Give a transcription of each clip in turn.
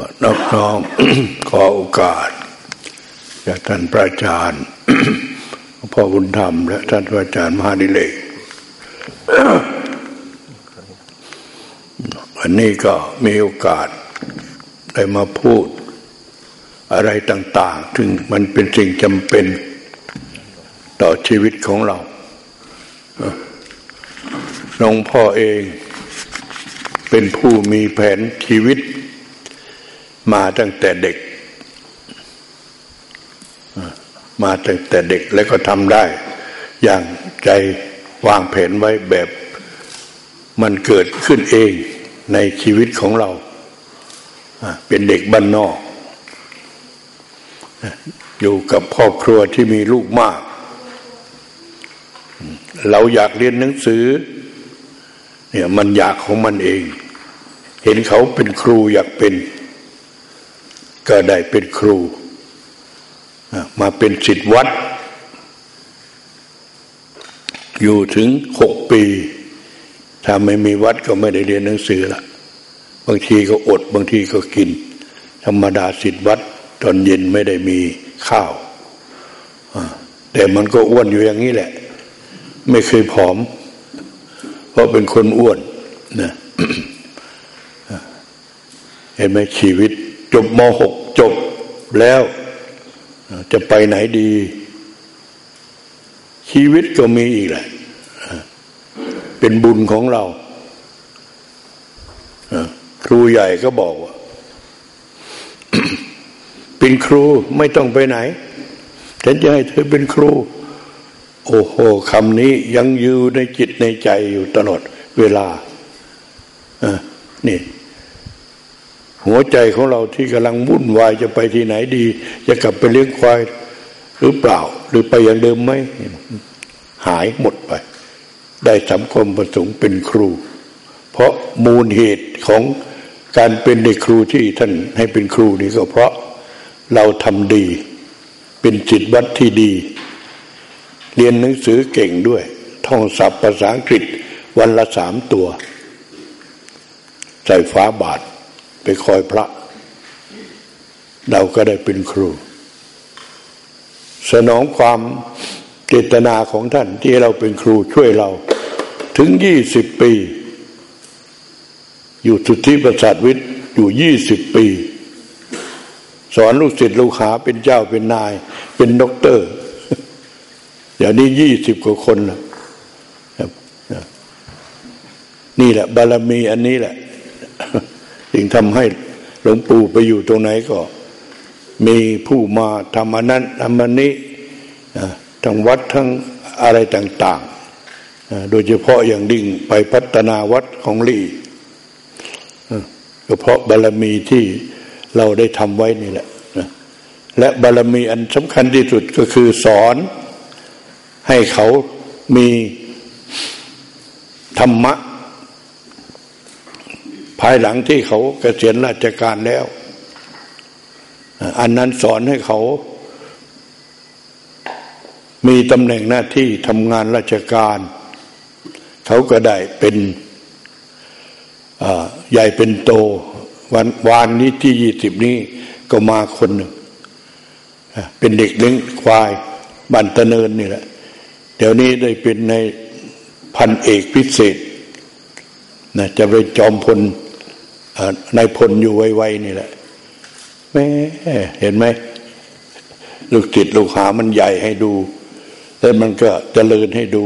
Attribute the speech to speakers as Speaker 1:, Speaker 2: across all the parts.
Speaker 1: ็นอบน้อมขอโอกาสจากท่านพระอาจารย์พ่อบุญธรรม และท่านพระอาจารย์มหาดิเลกวันนี้ก็มีโอกาสได้มาพูดอะไรต่าง ๆ ถึงมันเป็นสิ่งจำเป็นต่อชีวิตของเราหลวงพ่อเองเป็นผู้มีแผนชีวิต มาตั้งแต่เด็ก มาตั้งแต่เด็กแล้วก็ทำได้ อย่างใจวางแผนไว้แบบมันเกิดขึ้นเองในชีวิตของเรา เป็นเด็กบ้านนอก อยู่กับครอบครัวที่มีลูกมาก เราอยากเรียนหนังสือ เนี่ยมันอยากของมันเอง เห็นเขาเป็นครูอยากเป็น ก็ได้เป็นครู มาเป็นศิษย์วัด อยู่ถึงหกปี ถ้าไม่มีวัดก็ไม่ได้เรียนหนังสือละบางทีก็อดบางทีก็กิน ธรรมดาศิษย์วัด ตอนเย็นไม่ได้มีข้าว แต่มันก็อ้วนอยู่อย่างนี้แหละ ไม่เคยผอม เพราะเป็นคนอ้วนนะเห็นไหมชีวิต จบมหกจบแล้ว จะไปไหนดี ชีวิตก็มีอีกแหละ เป็นบุญของเรา ครูใหญ่ก็บอกว่า เป็นครูไม่ต้องไปไหนฉันจะให้เธอเป็นครู โอ้โหคำนี้ยังอยู่ในจิตในใจอยู่ตลอดเวลาอ่นี่ หัวใจของเราที่กำลังวุ่นวายจะไปที่ไหนดี จะกลับไปเลี้ยงควายหรือเปล่า หรือไปอย่างเดิมไหมหายหมดไป ได้สำคมประสงค์เป็นครู เพราะมูลเหตุของการเป็นเด็กครูที่ท่านให้เป็นครูนี่ก็เพราะเราทำดี เป็นจิตวัดที่ดี เรียนหนังสือเก่งด้วย ท่องศัพท์ภาษาอังกฤษวันละสามตัว ใส่ฟ้าบาท ไปคอยพระ เราก็ได้เป็นครู สนองความเจตนาของท่านที่เราเป็นครูช่วยเรา ถึงยี่สิบปี อยู่สุทธิประสาทวิทย์อยู่ยี่สิบปี สอนลูกศิษย์ลูกหาเป็นเจ้าเป็นนาย เป็นด็อกเตอร์เดี๋ยวนี้ยี่สิบกว่าคนแล้วนี่แหละ บารมีอันนี้แหละ จึงทำให้หลวงปู่ไปอยู่ตรงไหนก็ มีผู้มาทำอันนั้นทำอันนี้ทั้งวัดทั้งอะไรต่างๆ โดยเฉพาะอย่างดิ่งไปพัฒนาวัดของลี่ก็เพราะบารมีที่เราได้ทำไว้นี่แหละและบารมีอันสำคัญที่สุดก็คือสอน ให้เขามีธรรมะ ภายหลังที่เขาเกษียณราชการแล้ว อันนั้นสอนให้เขา มีตำแหน่งหน้าที่ทำงานราชการ เขาก็ได้เป็นใหญ่เป็นโต วันวานนี้ที่ยี่สิบนี้ก็มาคนหนึ่งเป็นเด็กเลี้ยงควายบันตะเนินนี่แหละ เดี๋ยวนี้ได้เป็นในพันเอกพิเศษนะจะไปจอมพล นายพลอยู่ไวๆนี่แหละแม่เห็นไหมลูกจิตลูกหามันใหญ่ให้ดู แล้วมันก็เจริญให้ดู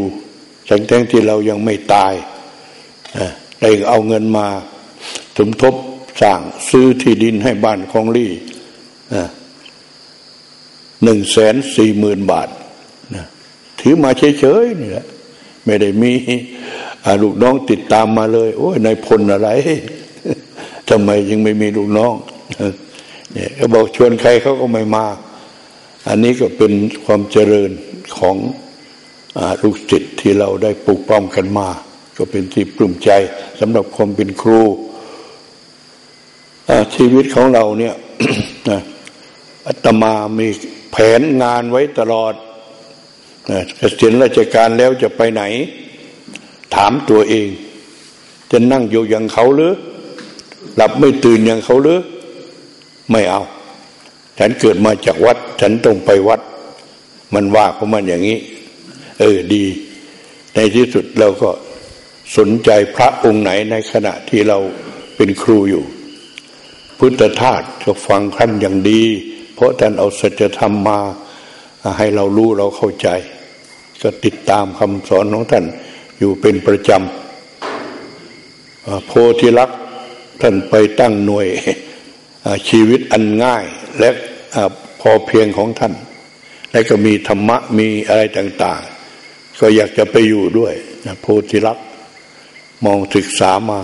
Speaker 1: ทั้งแท้งที่เรายังไม่ตายได้เอาเงินมาสมทบสร้างซื้อที่ดินให้บ้านของลี่หนึ่งแสนสี่หมื่นบาทถือมาเฉยๆนี่แหละไม่ได้มีลูกน้องติดตามมาเลย โอ้ยนายพลอะไร ทำไมยังไม่มีลูกน้องเนี่ยเขาบอกชวนใครเขาก็ไม่มา อันนี้ก็เป็นความเจริญของลูกศิษย์ที่เราได้ปลูกป้อมกันมา ก็เป็นที่ปลื้มใจสำหรับความเป็นครูชีวิตของเราเนี่ยอาตมามีแผนงานไว้ตลอดเกษียณราชการแล้วจะไปไหน ถามตัวเอง จะนั่งอยู่อย่างเขาหรือ หลับไม่ตื่นอย่างเขาหรือไม่เอา ฉันเกิดมาจากวัด ฉันต้องไปวัด มันว่าของมันอย่างนี้ เออดี ในที่สุดเราก็สนใจพระองค์ไหนในขณะที่เราเป็นครูอยู่ พุทธทาสก็ฟังท่านอย่างดี เพราะท่านเอาสัจธรรมมา ให้เรารู้เราเข้าใจ ก็ติดตามคำสอนของท่านอยู่เป็นประจำโพธิลักษ ท่านไปตั้งหน่วยชีวิตอันง่ายและพอเพียงของท่าน และก็มีธรรมะมีอะไรต่าง ๆ ก็อยากจะไปอยู่ด้วยโพธิลักษ์มองศึกษามา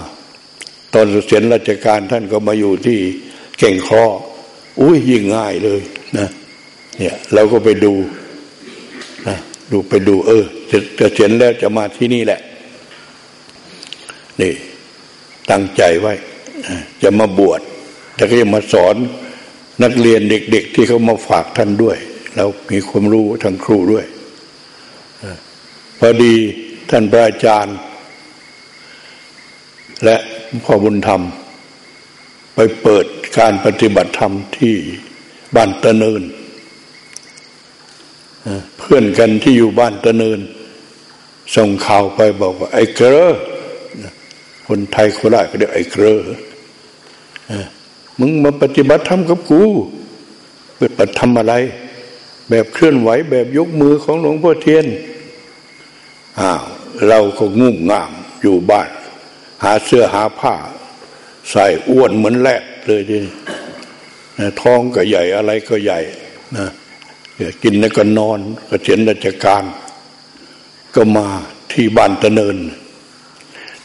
Speaker 1: ตอนเสียนราชการท่านก็มาอยู่ที่เก่งคออุ้ยยิ่งง่ายเลยนะเนี่ยเราก็ไปดูนะดูไปดู เออจะเสียนแล้วจะมาที่นี่แหละนี่ตั้งใจไว้ จะมาบวชแต่ก็จะมาสอนนักเรียนเด็ก ๆ ที่เขามาฝากท่านด้วยเรามีความรู้ทางครูด้วยพอดีท่านพระอาจารย์ และพ่อบุญธรรม ไปเปิดการปฏิบัติธรรมที่บ้านตะเนินเพื่อนกันที่อยู่บ้านตะเนิน ส่งข่าวไปบอกว่าไอ้เกรอคนไทยโคราชก็เรียกไอ้เกรอ มึงมาปฏิบัติธรรมกับกูปฏิบัติธรรมอะไร แบบเคลื่อนไหวแบบยกมือของหลวงพ่อเทียนอ้าวเราก็งุ่มง่ามอยู่บ้าน หาเสื้อหาผ้า ใส่อ้วนเหมือนแรดเลยทีท้องก็ใหญ่อะไรก็ใหญ่นะกินแล้วก็นอนก็เฉียนราชการ ก็มาที่บ้านตะเนิน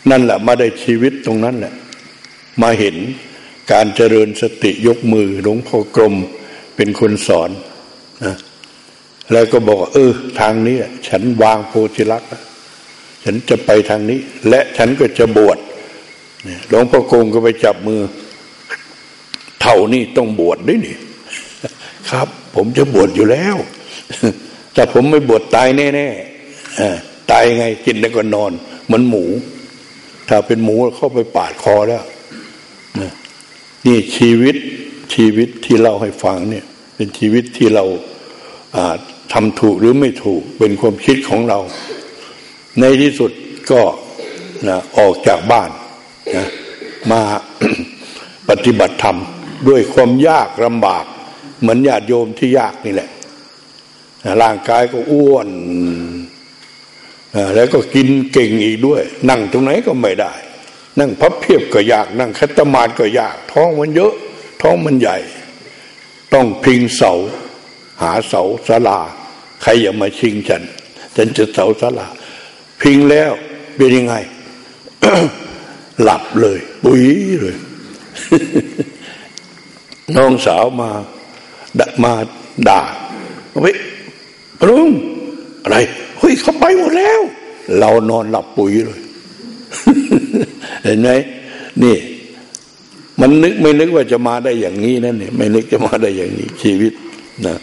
Speaker 1: นั่นแหละมาได้ชีวิตตรงนั้นแหละมาเห็น การเจริญสติยกมือหลวงพ่อกรมเป็นคนสอนนะแล้วก็บอกเออ ทางนี้ฉันวางโพธิลักษณ์ฉันจะไปทางนี้ และฉันก็จะบวชหลวงพ่อคงก็ไปจับมือ เท่านี้ต้องบวชด้วยนี่ครับ ผมจะบวชอยู่แล้วแต่ผมไม่บวชตายแน่ๆตายไงกินแล้วก็นอน เหมือนหมู ถ้าเป็นหมูเข้าไปปาดคอแล้ว นี่ชีวิตชีวิตที่เราให้ฟังเนี่ย เป็นชีวิตที่เราทำถูกหรือไม่ถูกเป็นความคิดของเรา ในที่สุดก็นะออกจากบ้านนะมาปฏิบัติธรรม ด้วยความยากลำบาก เหมือนญาติโยมที่ยากนี่แหละร่างกายก็อ้วนแล้วก็กินเก่งอีกด้วย นั่งตรงไหนก็ไม่ได้ นั่งพับเพียบก็ยาก นั่งคัตมานก็ยาก ท้องมันเยอะ ท้องมันใหญ่ ต้องพิงเสา หาเสาสลา ใครอย่ามาชิงฉันฉันจะเสาสลา พิงแล้วเป็นยังไง หลับเลยปุ๋ยเลยน้องสาวมาดมาด่าเฮ้ยลุงอะไรเฮ้ยเขาไปหมดแล้ว เรานอนหลับปุ๋ยเลย เห็นไหมนี่ มันนึกไม่นึกว่าจะมาได้อย่างนี้นั่นเนี่ย ไม่นึกจะมาได้อย่างนี้ชีวิตนะ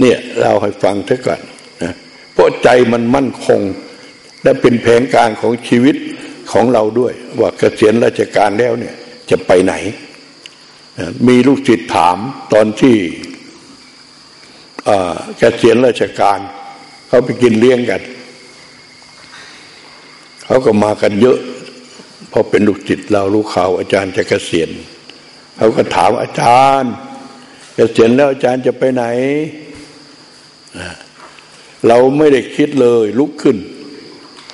Speaker 1: เนี่ยเราให้ฟังเท่ากันนะเพราะใจมันมั่นคง และเป็นแผนการของชีวิตของเราด้วย ว่าเกษียณราชการแล้วเนี่ย จะไปไหนมีลูกศิษย์ถามตอนที่เกษียณราชการเขาไปกินเลี้ยงกัน เขาก็มากันเยอะ พอเป็นลูกศิษย์เราลูกข่าวอาจารย์จะเกษียณเขาก็ถามอาจารย์เกษียณแล้วอาจารย์จะไปไหน เราไม่ได้คิดเลยลุกขึ้น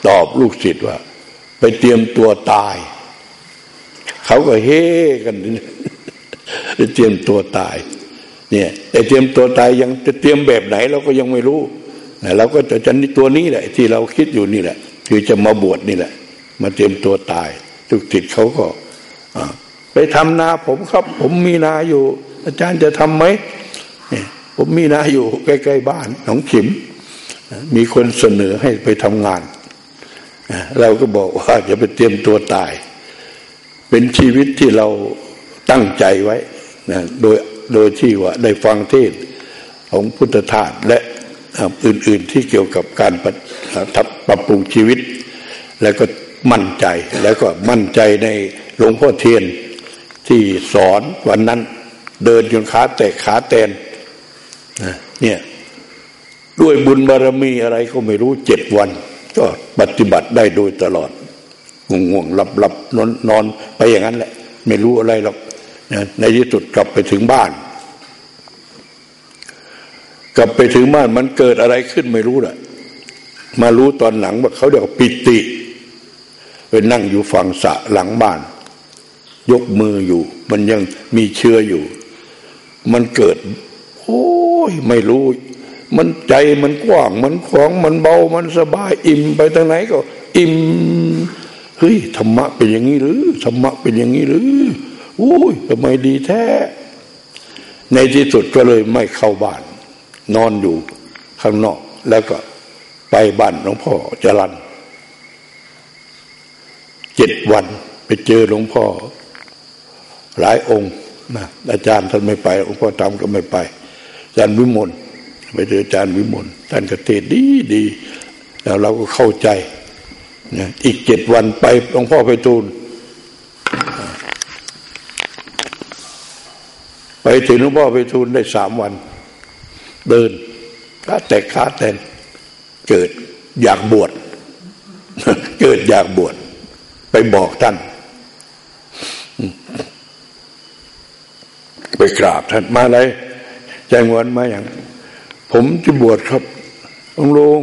Speaker 1: ตอบลูกศิษย์ว่า ไปเตรียมตัวตาย เขาก็เฮ่กันไปเตรียมตัวตาย เนี่ยแต่เตรียมตัวตายยังจะเตรียมแบบไหน เราก็ยังไม่รู้เราก็จะจะตัวนี้แหละ ที่เราคิดอยู่นี่แหละ คือจะมาบวชนี่แหละ มาเตรียมตัวตาย ทุกติดเขาก็ไปทำนาผมครับ ผมมีนาอยู่ อาจารย์จะทำไหมผมมีนาอยู่ใกล้ๆบ้านหนองขิม มีคนเสนอให้ไปทำงาน เราก็บอกว่าจะไปเตรียมตัวตาย เป็นชีวิตที่เราตั้งใจไว้นะโดยโดยที่ว่าได้ฟังเทศของพุทธทาสและอื่น ๆที่เกี่ยวกับการปรับปรุงชีวิต แล้วก็ มั่นใจแล้วก็มั่นใจในหลวงพ่อเทียนที่สอนวันนั้นเดินจนขาแตกขาแตนเนี่ยด้วยบุญบารมีอะไรก็ไม่รู้เจ็ดวัน ก็ปฏิบัติได้โดยตลอดง่วงหลับหลับนอนนอนไปอย่างนั้นแหละ ไม่รู้อะไรหรอกในที่สุดกลับไปถึงบ้าน กลับไปถึงบ้านมันเกิดอะไรขึ้นไม่รู้แหละมารู้ตอนหลังว่าเขาเรียกปิติ ไปนั่งอยู่ฝั่งสะหลังบ้าน ยกมืออยู่ มันยังมีเชื้ออยู่ มันเกิด โอ้ยไม่รู้ มันใจมันกว้าง มันขวางมันเบามันสบาย อิ่มไปทางไหนก็ อิ่มเฮ้ยธรรมะเป็นอย่างนี้หรือธรรมะเป็นอย่างนี้หรืออุ้ยทำไมดีแท้ ในที่สุดก็เลยไม่เข้าบ้าน นอนอยู่ข้างนอกแล้วก็ไปบ้านหลวงพ่อจรัน เจ็ดวัน ไปเจอหลวงพ่อ หลายองค์นะอาจารย์ท่านไม่ไปหลวงพ่อทำก็ไม่ไปอาจารย์วิมลไปเจออาจารย์วิมลท่านก็เทศดีดีแล้วเราก็เข้าใจนะอีกเจ็ดวันไปหลวงพ่อไปทูลไปถึงหลวงพ่อไปทูลได้สามวัน เดินขาแตกขาแตนเกิดอยากบวชเกิดอยากบวช ไปบอกท่าน ไปกราบท่านมาเลยแจ้งวนมาอย่าง ผมจะบวชครับองลง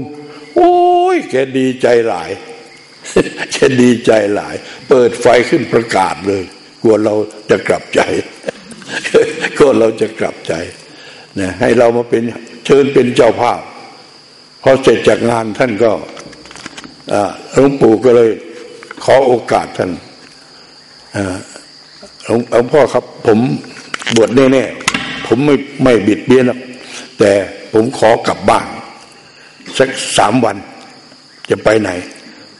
Speaker 1: โอ้ย แกดีใจหลายแกดีใจหลาย เปิดไฟขึ้นประกาศเลยกลัวเราจะกลับใจกลัวเราจะกลับใจนะให้เรามาเป็นเชิญเป็นเจ้าภาพพอเสร็จจากงานท่านก็หลวงปู่ก็เลย ขอโอกาสท่านหลวงพ่อครับ ผมบวชแน่ๆผมไม่ไม่บิดเบี้ยนแต่ผมขอกลับบ้าน สักสามวัน จะไปไหน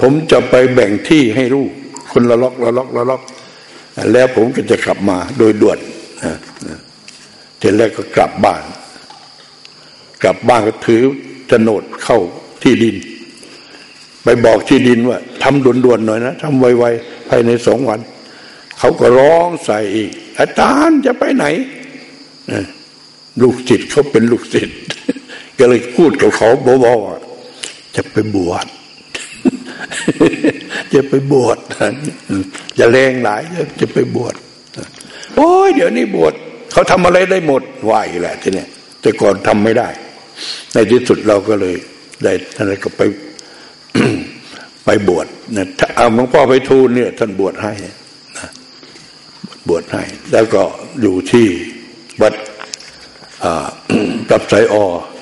Speaker 1: ผมจะไปแบ่งที่ให้ลูกคนละล็อกละล็อกละล็อกแล้วผมก็จะกลับมาโดยด่วนเสร็จแล้วก็กลับบ้าน กลับบ้านก็ถือโฉนดเข้าที่ดิน ไปบอกที่ดินว่า ทำด่วนๆหน่อยนะทำไวๆภายในสองวัน เขาก็ร้องใส่อีก อาจารย์จะไปไหนลูกศิษย์เขาเป็นลูกศิษย์ก็เลยพูดกับเขาบอกว่าจะไปบวชจะไปบวชจะแรงหลายจะไปบวชโอ้ยเดี๋ยวนี้บวชเขาทำอะไรได้หมดไหวแหละทีเนี้ยแต่ก่อนทำไม่ได้ ในที่สุดเราก็เลยได้อะไรก็ไป ไปบวชเนะเอาหลวงพ่อไปทูลเนี่ยท่านบวชให้นะบวชให้ แล้วก็อยู่ที่วัดกับสายอ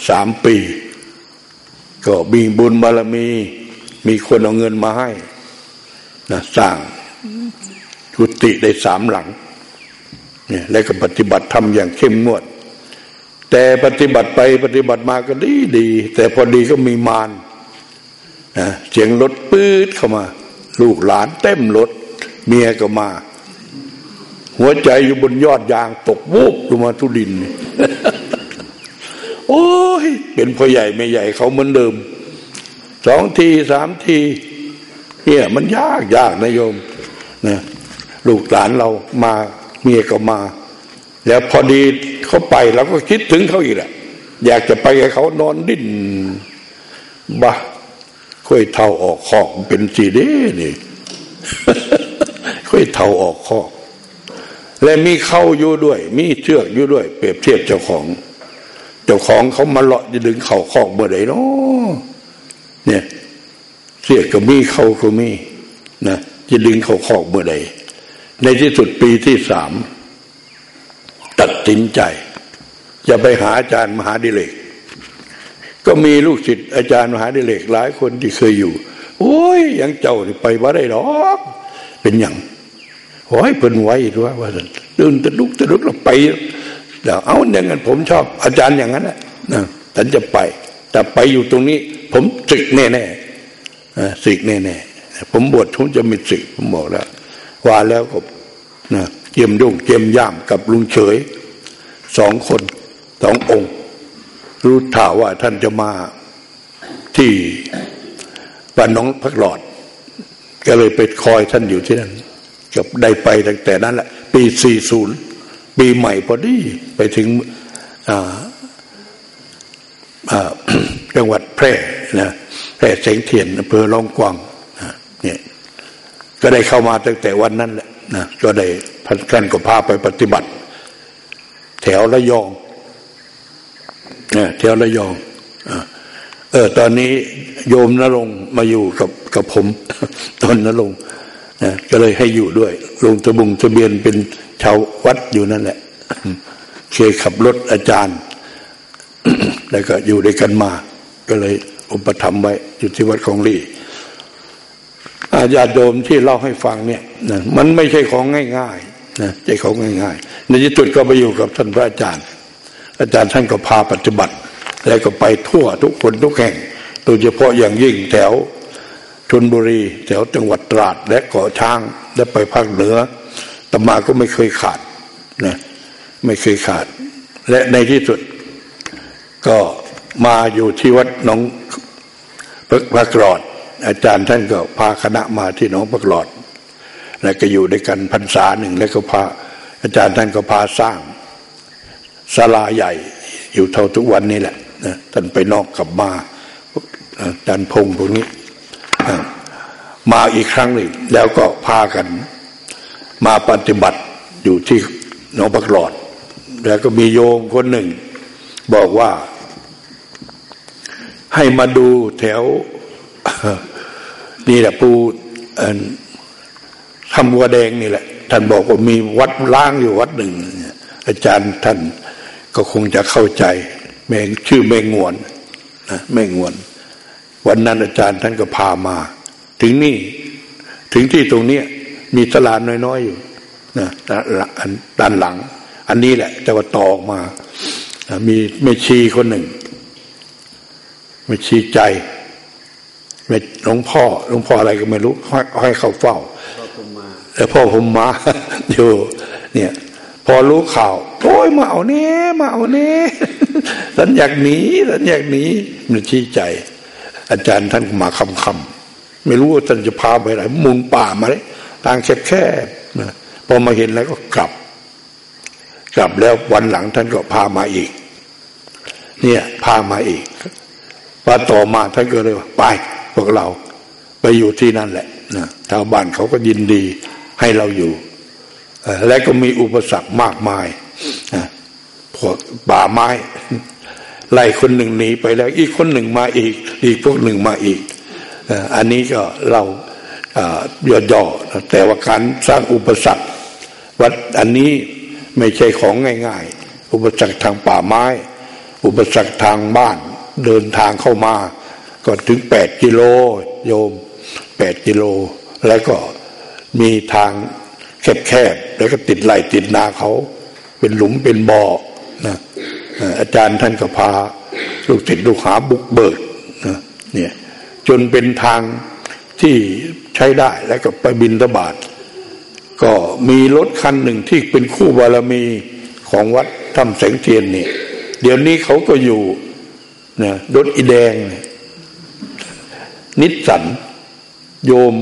Speaker 1: สามปี ก็บิงบุญบารมี มีคนเอาเงินมาให้นะสร้างกุฏิได้สามหลังเนี่ยแล้วก็ปฏิบัติทำอย่างเข้มงวด แต่ปฏิบัติไปปฏิบัติมาก็ดีดี แต่พอดีก็มีมาร นะเสียงรถปื๊ดเข้ามา ลูกหลานเต็มรถ เมียก็มา หัวใจอยู่บนยอดยางตกวูบลงมาทุดิน โอ้ย เป็นพ่อใหญ่ไม่ใหญ่เขาเหมือนเดิมสองทีสามทีเนี่ยมันยากยากนะโยมนะลูกหลานเรามาเมียก็มา แล้วพอดีเขาไปเราก็คิดถึงเขาอีกแหละอยากจะไปกับเขานอนดิ้นบ้า ค่อยเท่าออกคอกเป็นสีเด้นี่ค่อยเท่าออกคอก และมีเข้าอยู่ด้วย มีเชือกอยู่ด้วย เปรียบเทียบเจ้าของ เจ้าของเขามาเลาะจะดึงเข่าคอกเมื่อไหร่เนาะเนี่ยเสียก็มีเข้าก็มีนะจะดึงเข่าคอกเมื่อใดในที่สุดปีที่สามตัดสินใจ จะไปหาอาจารย์มหาดิเลก ก็มีลูกศิษย์อาจารย์มหาดิเลกหลายคนที่เคยอยู่ โอ้ยยังเจ้าไปว่ได้หรอกเป็นอย่างโอ้ยเพิ่นไว้ด้วยว่าตื่นตะลุกตะลุกเราไปเดี๋ยวเอาอย่างนั้นผมชอบอาจารย์อย่างนั้นแหละนะฉันจะไป แต่ไปอยู่ตรงนี้ ผมศึกแน่แน่ศึกแน่แน่ผมบวชผมจะมีศึกผมบอกแล้วว่าแล้วก็นะเจียมยุ่งเจียมย่ามกับลุงเฉยสองคนสององค์ รู้ท่าว่าท่านจะมาที่บ้านน้องพักหลอด ก็เลยไปคอยท่านอยู่ที่นั่นกับได้ไปตั้งแต่นั้นแหละ ปีสี่ศูนย์ปีใหม่พอดีไปถึงจังหวัดแพร่นะแพร่เสงเทียนอำเภอลองกวางเนี่ยก็ได้เข้ามาตั้งแต่วันนั้นแหละนะก็ได้พันกันก็พาไปปฏิบัติ แถวระยอง แถวระยองเออตอนนี้โยมนรงมาอยู่กับกับผม ตอนนรงนะก็เลยให้อยู่ด้วย ลงทะบุงทะเบียนเป็นชาววัดอยู่นั่นแหละเคยขับรถอาจารย์ แล้วก็อยู่ด้วยกันมา ก็เลยอุปถัมภ์ไว้อยู่ที่วัดของลีอาญาโดมที่เล่าให้ฟังเนี่ยนะมันไม่ใช่ของง่ายๆนะใช่ของง่ายๆ ในที่สุดก็ไปอยู่กับท่านพระอาจารย์ อาจารย์ท่านก็พาปฏิบัติ แล้วก็ไปทั่วทุกคนทุกแห่ง โดยเฉพาะอย่างยิ่งแถวชนบุรีแถวจังหวัดตราดและเกาะช้างและไปภาคเหนือตมาก็ไม่เคยขาดนะไม่เคยขาด และในที่สุดก็มาอยู่ที่วัดหนองพระกรอด อาจารย์ท่านก็พาคณะมาที่หนองพระกรอด แล้วก็อยู่ด้วยกันพรรษาหนึ่งแล้วก็พาอาจารย์ท่านก็พาสร้าง ศาลาใหญ่ อยู่เท่าทุกวันนี้แหละนะท่านไปนอกกลับมาอาจารย์พงศ์พวกนี้มาอีกครั้งหนึ่งแล้วก็พากัน มาปฏิบัติอยู่ที่หนองประกรอด แล้วก็มีโยมคนหนึ่ง บอกว่า ให้มาดูแถว นี่แหละปูทำวัวแดงนี่แหละ ท่านบอกว่ามีวัดล้างอยู่วัดหนึ่ง อาจารย์ท่าน ก็คงจะเข้าใจแม่งชื่อแม่งวนนะแม่งวน วันนั้นอาจารย์ท่านก็พามา ถึงนี่ถึงที่ตรงนี้มีตลาดน้อยๆอยู่นะด้านหลัง อันนี้แหละ แต่ว่าตอกมามีไม่ชีคนหนึ่งไม่ชีใจไม่หลวงพ่อหลวงพ่ออะไรก็ไม่รู้ให้เขาเฝ้าแล้วพ่อผมมาอยู่เนี่ย พอรู้ข่าว โอ้ยมาเอาเนี้มาเอาเนี้สัญญากหนีสัญญากหนีมันชี้ใจ อาจารย์ท่านมาคำคำไม่รู้ว่าท่านจะพาไปไหนมุงป่ามาเลยทางแคบๆนะพอมาเห็นแล้วก็กลับ กลับแล้ววันหลังท่านก็พามาอีก เนี่ย พามาอีกพอต่อมาท่านก็เลยว่าไปพวกเราไปอยู่ที่นั่นแหละนะชาวบ้านเขาก็ยินดีให้เราอยู่ และก็มีอุปสรรคมากมาย พวกป่าไม้ไล่คนหนึ่งหนีไปแล้ว อีกคนหนึ่งมาอีก อีกพวกหนึ่งมาอีกอันนี้ก็เราย่อๆแต่ว่าการสร้างอุปสรรควัดอันนี้ไม่ใช่ของง่าย ๆ อุปสรรคทางป่าไม้ อุปสรรคทางบ้าน เดินทางเข้ามา ก็ถึงแปดกิโลโยมแปดกิโล แล้วก็มีทางแคบๆแล้วก็ติดไหลติดนาเขา เป็นหลุมเป็นบ่อนะอาจารย์ท่านก็พาลูกศิษย์ลูกหาบุกเบิกเนี่ยจนเป็นทางที่ใช้ได้แล้วก็ไปบินตบาทก็มีรถคันหนึ่งที่เป็นคู่บารมีของวัดถ้ำแสงเทียนเนี่ยเดี๋ยวนี้เขาก็อยู่นะรถอีแดง นิสสัน โยม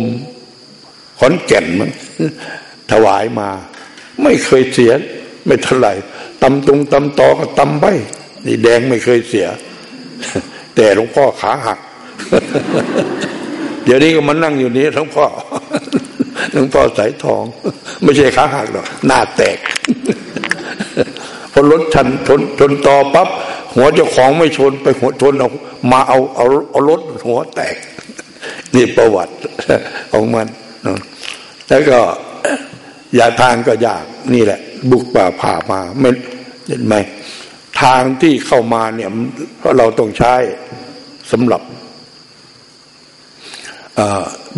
Speaker 1: ขอนแก่นมันถวายมา ไม่เคยเสีย ไม่เท่าไหร่ตำตรงตำตอก็ตำไปนี่แดงไม่เคยเสีย แต่หลวงพ่อขาหัก เดี๋ยวนี้ก็มานั่งอยู่นี้หลวงพ่อหลวงพ่อสายทอง ไม่ใช่ขาหักหรอกหน้าแตกพอรถชนชนชนต่อปั๊บหัวเจ้าของไม่ชนไปหัวชนเอามาเอาเอาเอารถหัวแตก นี่ประวัติของมันแล้วก็ยาทางก็ยากนี่แหละ บุกป่าผ่ามาไม่เห็นไหมทางที่เข้ามาเนี่ยเพราะเราต้องใช้สำหรับ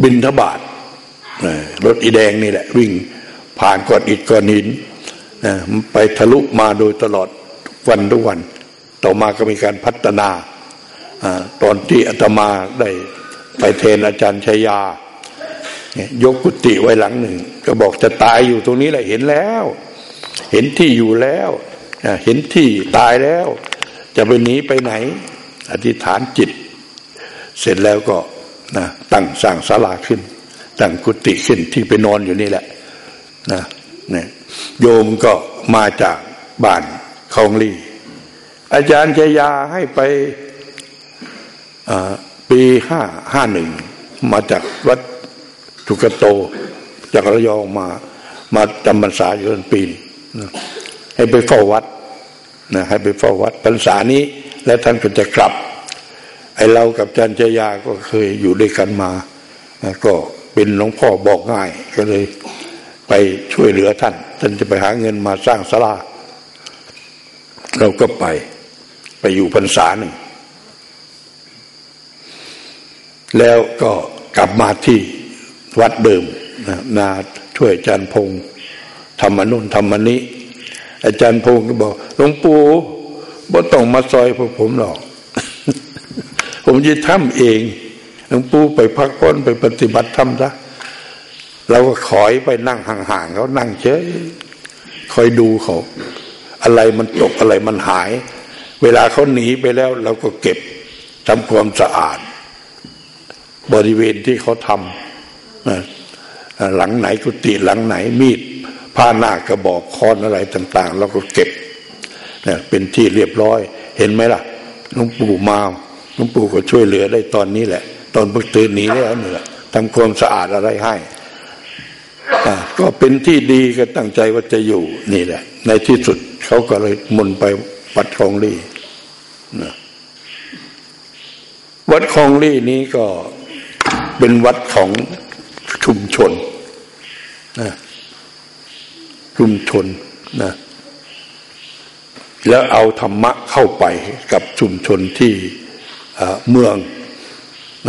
Speaker 1: บินทบาทรถอีแดงนี่แหละ วิ่งผ่านก้อนอิฐก้อนหินไปทะลุมาโดยตลอดวันทุกวัน ต่อมาก็มีการพัฒนาตอนที่อาตมาได้ไปเทนอาจารย์ชยายกกุฏิไว้หลังหนึ่ง ก็บอกจะตายอยู่ตรงนี้แหละเห็นแล้ว เห็นที่อยู่แล้วเห็นที่ตายแล้ว จะไปหนีไปไหน อธิษฐานจิต เสร็จแล้วก็นะตั้งสร้างศาลาขึ้น ตั้งกุฏิขึ้นที่ไปนอนอยู่นี่แหละนะเนี่ยโยมก็มาจากบ้านคองลีอาจารย์ชยาให้ไปปีห้าห้าหนึ่งมาจากวัดทุกโต จากระยองมา มาจำพรรษาอยู่ตั้งปี ให้ไปเฝ้าวัดนะให้ไปเฝ้าวัดพรรษานี้ และท่านก็จะกลับ ไอเรากับจันชยาก็เคยอยู่ด้วยกันมา ก็เป็นหลวงพ่อบอกง่ายก็เลยไปช่วยเหลือท่าน ท่านจะไปหาเงินมาสร้างศาลาเราก็ไปไปอยู่พรรษาหนึ่ง แล้วก็กลับมาที่วัดเดิมนะนาช่วยอาจารย์พงศ์ ทำมนุนทำมนี้ อาจารย์พงศ์ก็บอกหลวงปู่บ่ต้องมาซอยพวกผมหรอก ผมจะทำเองหลวงปู่ไปพักผ่อนไปปฏิบัติธรรมซะเราก็ขอยไปนั่งห่างๆเขานั่งเฉยคอยดูเขา อะไรมันตกอะไรมันหาย เวลาเขาหนีไปแล้ว เราก็เก็บทำความสะอาด บริเวณที่เขาทำหลังไหนกุฏิหลังไหนมีด ผ้าหน้ากระบอกคอนอะไรต่างๆเราก็เก็บเนี่ยเป็นที่เรียบร้อย เห็นไหมล่ะลวงปู่มาลวงปู่ก็ช่วยเหลือได้ตอนนี้แหละ ตอนเพวกตื่นหนีแล้วเหนี่ยทำความสะอาดอะไรให้ก็เป็นที่ดีก็ตั้งใจว่าจะอยู่นี่แหละ ในที่สุดเขาก็เลยมุนไปวัดคลองลี่นะวัดคลองลี่นี้ก็เป็นวัดของชุมชนนะ ชุมชนนะแล้วเอาธรรมะเข้าไปกับชุมชนที่เมือง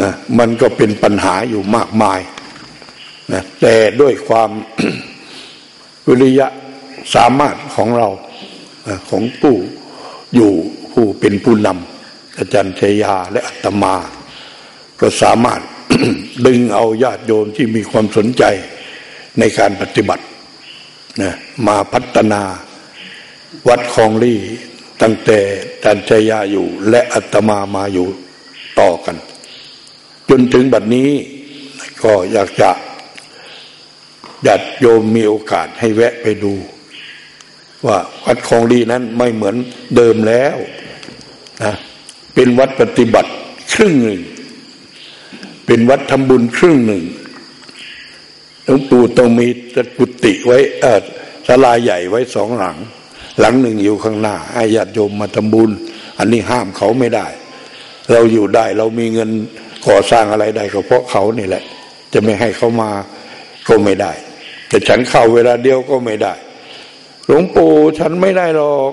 Speaker 1: นะมันก็เป็นปัญหาอยู่มากมายนะแต่ด้วยความวิริยะสามารถของเราของผู้อยู่ผู้เป็นผู้นำอาจารย์เทยาและอัตมา ก็สามารถดึงเอาญาติโยมที่มีความสนใจในการปฏิบัติ นะมาพัฒนา วัดคลองลี่ตั้งแต่อาจารย์เทยาอยู่ และอัตมามาอยู่ต่อกัน จนถึงบัดนี้ ก็อยากจะญาติโยมมีโอกาสให้แวะไปดู ว่าวัดคลองดีนั้นไม่เหมือนเดิมแล้วนะเป็นวัดปฏิบัติครึ่งหนึ่ง เป็นวัดทำบุญครึ่งหนึ่ง หลวงปู่ต้องมีตะกุติไว้เออศาลาใหญ่ไว้สองหลัง หลังหนึ่งอยู่ข้างหน้าให้ญาติโยมมาทำบุญ อันนี้ห้ามเขาไม่ได้ เราอยู่ได้เรามีเงินก่อสร้างอะไรได้ก็เพราะเขานี่แหละ จะไม่ให้เขามาก็ไม่ได้ แต่ฉันเข้าเวลาเดียวก็ไม่ได้ หลวงปู่ฉันไม่ได้หรอก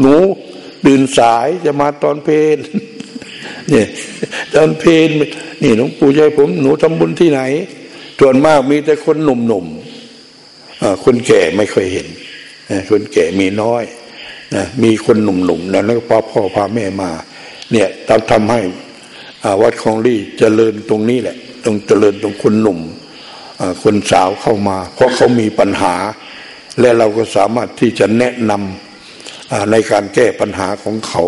Speaker 1: หนูดื่นสายจะมาตอนเพลนเนี่ยตอนเพลนนี่หลวงปู่ใจผมหนูทำบุญที่ไหน ส่วนมากมีแต่คนหนุ่มๆคนแก่ไม่เคยเห็นคนแก่มีน้อยมีคนหนุ่มๆนะแล้วพ่อพ่อพาแม่มา เนี่ยทำทำให้วัดคลองลี่เจริญตรงนี้แหละ ตรงเจริญตรงคนหนุ่มคนสาวเข้ามา เพราะเขามีปัญหา และเราก็สามารถที่จะแนะนำในการแก้ปัญหาของเขา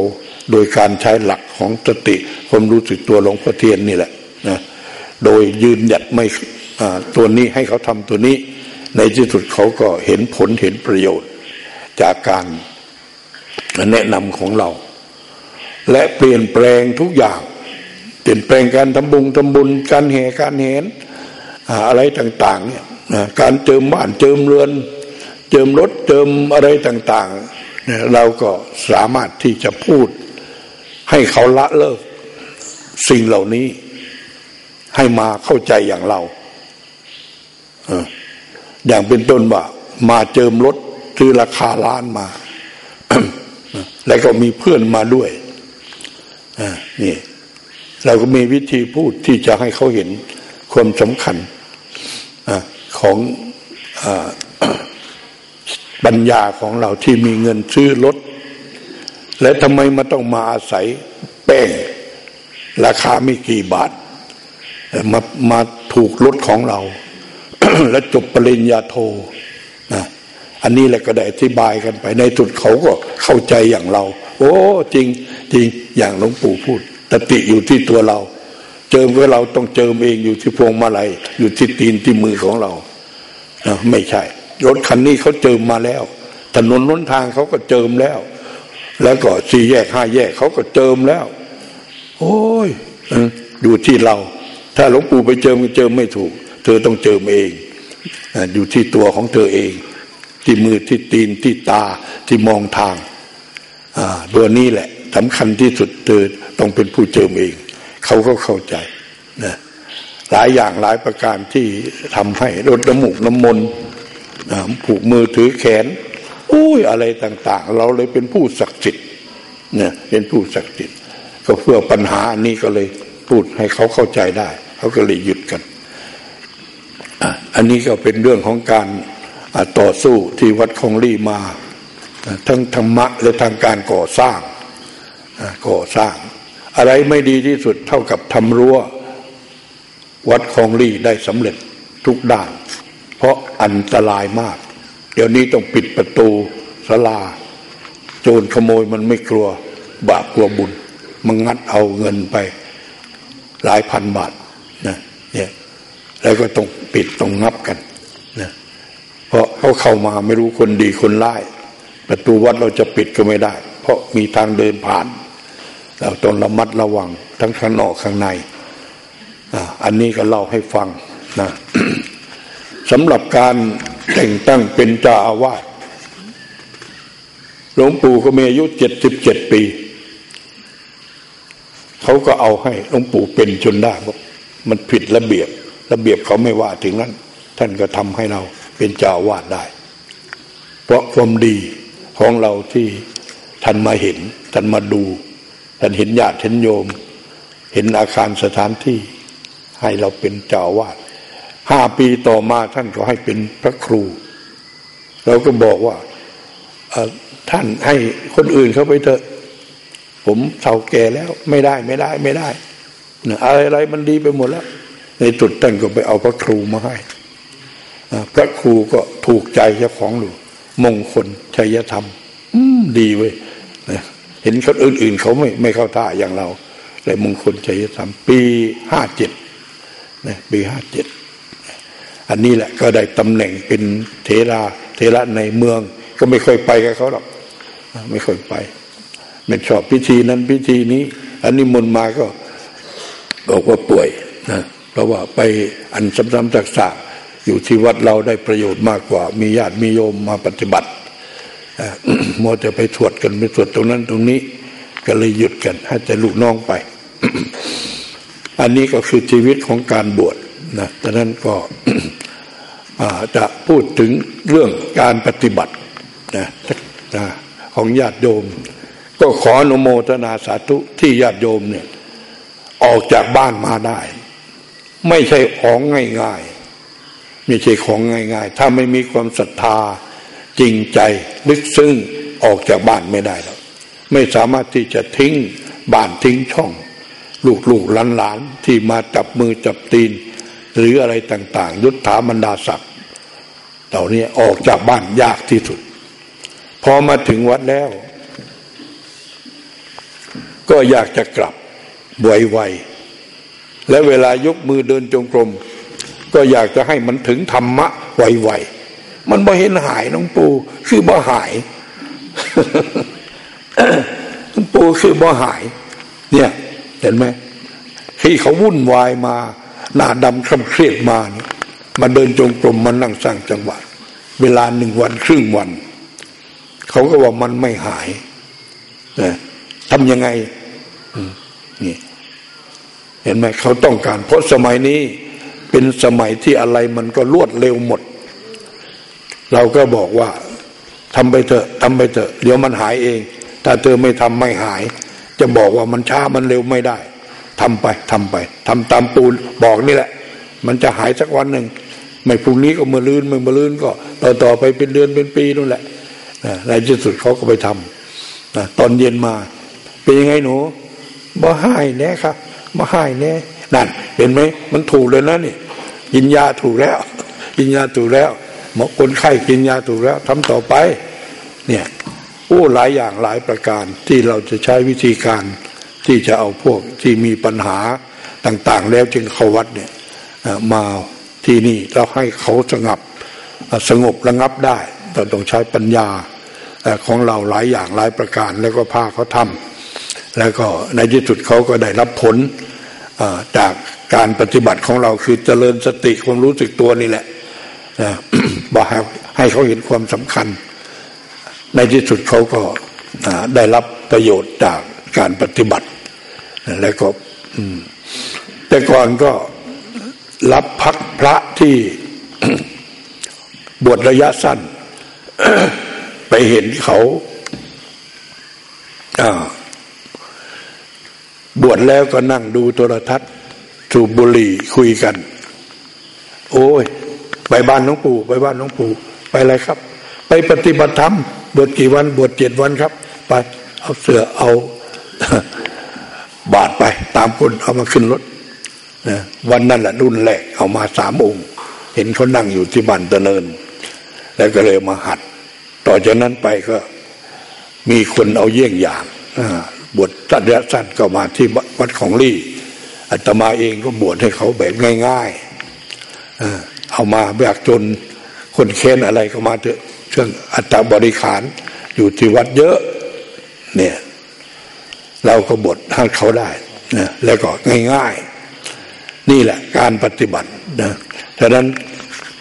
Speaker 1: โดยการใช้หลักของสติความรู้สึกตัวหลวงพ่อเทียนนี่แหละนะโดยยืนหยัดไม่ ตัวนี้ให้เขาทำตัวนี้ ในที่สุดเขาก็เห็นผลเห็นประโยชน์ จากการแนะนำของเรา และเปลี่ยนแปลงทุกอย่าง เปลี่ยนแปลงการทำบุญทำบุญการแห่การเห็นอะไรต่างๆเนี่ยการเจิมบ้านเจิมเรือน เจิมรถเจิมอะไรต่างๆเราก็สามารถที่จะพูด ให้เขาละเลิกสิ่งเหล่านี้ให้มาเข้าใจอย่างเรา อย่างเป็นต้นว่า มาเจิมรถซื้อราคาล้านมา แล้วก็มีเพื่อนมาด้วยนี่ เราก็มีวิธีพูดที่จะให้เขาเห็นความสำคัญของปัญญาของเราที่มีเงินซื้อรถ และทำไมมาต้องมาอาศัยแป้ง ราคาไม่กี่บาท มามาถูกรถของเรา และจบปริญญาโทนะอันนี้แหละก็ได้อธิบายกันไป ในจุดเขาก็เข้าใจอย่างเรา โอ้จริงจริงอย่างหลวงปู่พูดตติอยู่ที่ตัวเรา เจิมไว้เราต้องเจิมเองอยู่ที่พวงมาลัยอยู่ที่ตีนที่มือของเราไม่ใช่รถคันนี้เขาเจิมมาแล้ว ถนนน้นทางเขาก็เจิมแล้ว แล้วก็สี่แยกห้าแยกเขาก็เจิมแล้ว โอ้ยอยู่ที่เรา ถ้าหลวงปู่ไปเจิมก็เจิมไม่ถูก เธอต้องเจิมเองอยู่ที่ตัวของเธอเอง ที่มือที่ตีนที่ตาที่มองทางตัวนี้แหละสำคัญที่สุดเธอต้องเป็นผู้เจิมเอง เขาก็เข้าใจนะหลายอย่างหลายประการที่ทำให้รดน้ำมูกน้ำมนผูกมือถือแขนอุ้ยอะไรต่าง ๆ เราเลยเป็นผู้ศักดิ์สิทธิ์เนี่ยเป็นผู้ศักดิ์สิทธิ์ก็เพื่อปัญหานี้ก็เลยพูดให้เขาเข้าใจได้ เขาก็เลยหยุดกัน อันนี้ก็เป็นเรื่องของการต่อสู้ที่วัดคองรี่มา ทั้งธรรมะและทางการก่อสร้างก่อสร้าง อะไรไม่ดีที่สุดเท่ากับทำรั้ววัดคลองลี่ได้สำเร็จทุกด้าน เพราะอันตรายมาก เดี๋ยวนี้ต้องปิดประตูสลา โจรขโมยมันไม่กลัวบาปกลัวบุญ มันงัดเอาเงินไปหลายพันบาทนะเนี่ยแล้วก็ต้อง ปิดต้องงับกันนะเพราะเขาเข้ามาไม่รู้คนดีคนร้ายประตูวัดเราจะปิดก็ไม่ได้ เพราะมีทางเดินผ่าน เราต้องระมัดระวัง ทั้งข้างนอกข้างในอันนี้ก็เล่าให้ฟังนะสำหรับการแต่งตั้งเป็นเจ้าอาวาสหลวงปู่ก็มีอายุเจ็ดสิบเจ็ดปีเขาก็เอาให้หลวงปู่เป็นจนได้บอกมันผิดระเบียบ ระเบียบเขาไม่ว่าถึงนั้น ท่านก็ทำให้เราเป็นเจ้าวาสได้ เพราะความดีของเราที่ท่านมาเห็นท่านมาดูท่านเห็นญาติเห็นโยม เห็นอาคารสถานที่ ให้เราเป็นเจ้าวาดห้าปีต่อมาท่านก็ให้เป็นพระครู เราก็บอกว่าท่านให้คนอื่นเขาไปเถอะ ผมเฒ่าแก่แล้ว ไม่ได้ไม่ได้ไม่ได้อะไรอะไรมันดีไปหมดแล้ว ในจุดท่านก็ไปเอาพระครูมาให้พระครูก็ถูกใจเจ้าของหรือมงคลชัยธรรม อืมดีเว้ยเห็นคนอื่น ๆ เขาไม่ไม่เข้าท่าอย่างเราแต่มงคลชัยธรรม ปีห้าเจ็ดนะปีห้าเจ็ดอันนี้แหละก็ได้ตำแหน่งเป็นเทราเทระในเมือง ก็ไม่ค่อยไปกับเขาหรอกไม่ค่อยไปไม่ชอบพิธีนั้นพิธีนี้ อันนี้มนมาก็บอกว่าป่วยนะ เพราะว่าไปอันซ้ำๆซักๆอยู่ที่วัดเราได้ประโยชน์มากกว่า มีญาติมีโยมมาปฏิบัติมัวจะไปสวดกันไปสวดตรงนั้นตรงนี้ ก็เลยหยุดกันให้แต่ลูกน้องไป อันนี้ก็คือชีวิตของการบวชนะดังนั้นก็จะพูดถึงเรื่องการปฏิบัตินะของญาติโยม ก็ขออนุโมทนาสาธุที่ญาติโยมเนี่ยออกจากบ้านมาได้ ไม่ใช่ของง่ายๆไม่ใช่ของง่าย ๆ ถ้าไม่มีความศรัทธาจริงใจลึกซึ้งออกจากบ้านไม่ได้แล้วไม่สามารถที่จะทิ้งบ้านทิ้งช่อง ลูกลูกหลานหลานที่มาจับมือจับตีน หรืออะไรต่าง ๆ ยุทธาบรรดาศักดิ์เหล่านี้ออกจากบ้านยากที่สุด พอมาถึงวัดแล้ว ก็อยากจะกลับไวๆ และเวลายกมือเดินจงกรม ก็อยากจะให้มันถึงธรรมะไวๆมันบ่เห็นหายน้องปูคือบ่หายน้องปูคือบ่หาย เนี่ยเห็นไหมที่เขาวุ่นวายมาหน้าดำคร่ำเครียดมาเนี่ยมาเดินจงกรมมานั่งสร้างจังหวะเวลาหนึ่งวันครึ่งวัน เขาก็ว่ามันไม่หายนะทำยังไงนี่ เห็นไหมเขาต้องการ เพราะสมัยนี้เป็นสมัยที่อะไรมันก็รวดเร็วหมด เราก็บอกว่าทำไปเถอะทำไปเถอะเดี๋ยวมันหายเอง ถ้าเธอไม่ทำไม่หาย จะบอกว่ามันช้ามันเร็วไม่ได้ทำไปทำไปทำตามปูนบอกนี่แหละ มันจะหายสักวันหนึ่งไม่พรุ่งนี้ก็มือลื่นมือมาลื่นก็ ต่อต่อไปเป็นเดือนเป็นปีนู่นแหละในที่สุดเขาก็ไปทำตอนเย็นมา เป็นยังไงหนูบ่หายแน่ครับ บ่หายแน่นั่นเห็นไหมมันถูกเลยนะนี่กินยาถูกแล้ว กินยาถูกแล้วหมอคนไข้กินยาถูกแล้วทำต่อไป เนี่ยโอ้หลายอย่างหลายประการที่เราจะใช้วิธีการที่จะเอาพวกที่มีปัญหาต่าง ๆ แล้วจึงเข้าวัดเนี่ยมาที่นี่เราให้เขาสงบสงบระงับได้เราต้องใช้ปัญญาของเราหลายอย่างหลายประการแล้วก็พาเขาทำ แล้วก็ในที่สุดเขาก็ได้รับผลจากการปฏิบัติของเราคือเจริญสติความรู้สึกตัวนี่แหละบอกให้เขาเห็นความสำคัญ ในที่สุดเขาก็ได้รับประโยชน์จากการปฏิบัติ แล้วก็แต่ก่อนก็รับพักพระที่บวชระยะสั้น ไปเห็นเขา บวชแล้วก็นั่งดูโทรทัศน์สูบบุหรี่คุยกัน โอ้ย ไปบ้านน้องปู่ไปบ้านน้องปู่ไปอะไรครับ ไปปฏิบัติธรรมบวชกี่วันบวชเจ็ดวันครับ ไปเอาเสือเอาบาทไป ตามคนเอามาขึ้นรถนะวันนั้นแหละรุ่นแรกเอามาสามองค์ เห็นเขานั่งอยู่ที่บ้านตะเนิน แล้วก็เลยมาหัด ต่อจากนั้นไปก็ มีคนเอาเยี่ยงอย่าง บวชสั้นระยะสั้นก็มาที่วัดของลี่อาตมาเองก็บวชให้เขาแบบง่ายๆเอามาแบบจนคนเค้นอะไรก็มาเถอะเครื่องอัตบริขาร อยู่ที่วัดเยอะ เนี่ย เราก็บทให้เขาได้นะแล้วก็ง่าย ๆ นี่แหละการปฏิบัตินะดังนั้น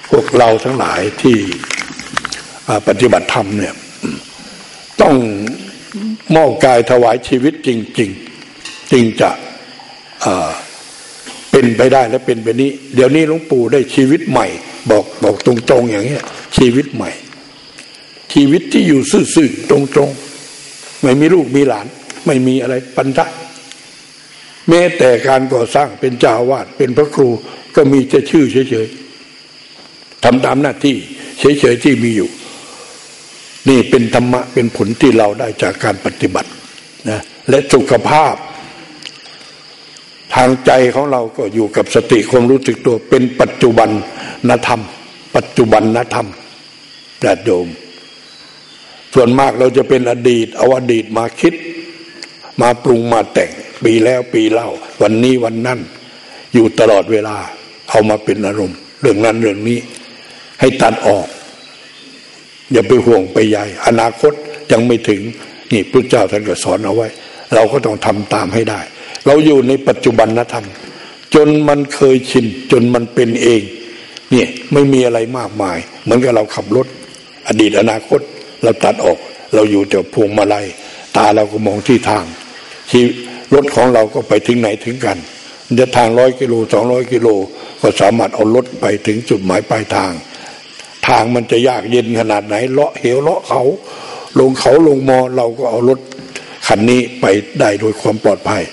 Speaker 1: พวกเราทั้งหลายที่ปฏิบัติธรรมเนี่ย ต้อง มอบกายถวายชีวิตจริง ๆ จริงจะเป็นไปได้และเป็นไปนี้ เดี๋ยวนี้หลวงปู่ได้ชีวิตใหม่ บอกบอกตรงๆอย่างเงี้ย ชีวิตใหม่ ชีวิตที่อยู่ซื่อๆตรงๆ ไม่มีลูกมีหลาน ไม่มีอะไรปัญญาแม้แต่การก่อสร้างเป็นเจ้าวาดเป็นพระครูก็มีจะชื่อเฉยๆทำตามหน้าที่เฉยๆที่มีอยู่ นี่เป็นธรรมะเป็นผลที่เราได้จากการปฏิบัตินะและสุขภาพ ทางใจของเราก็อยู่กับสติความรู้สึกตัวเป็นปัจจุบันนธรรม ปัจจุบันนธรรมญาติโยม ส่วนมากเราจะเป็นอดีต เอาอดีตมาคิด มาปรุงมาแต่งปีแล้วปีเล่า วันนี้วันนั้น อยู่ตลอดเวลา เอามาเป็นอารมณ์ เรื่องนั้นเรื่องนี้ ให้ตัดออก อย่าไปห่วงไปใหญ่ อนาคตยังไม่ถึงนี่พระเจ้าท่านก็สอนเอาไว้ เราก็ต้องทำตามให้ได้ เราอยู่ในปัจจุบันธรรม จนมันเคยชิน จนมันเป็นเองเนี่ยไม่มีอะไรมากมาย เหมือนกับเราขับรถ อดีตอนาคต เราตัดออก เราอยู่แต่พวงมาลัยตาเราก็มองที่ทางที่รถของเราก็ไปถึงไหนถึงกันจะทางร้อยกิโลสองร้อยกิโลก็สามารถเอารถไปถึงจุดหมายปลายทาง ทางมันจะยากเย็นขนาดไหน เลาะเหวเลาะเขา ลงเขาลงมอเราก็เอารถคันนี้ไปได้โดยความปลอดภัย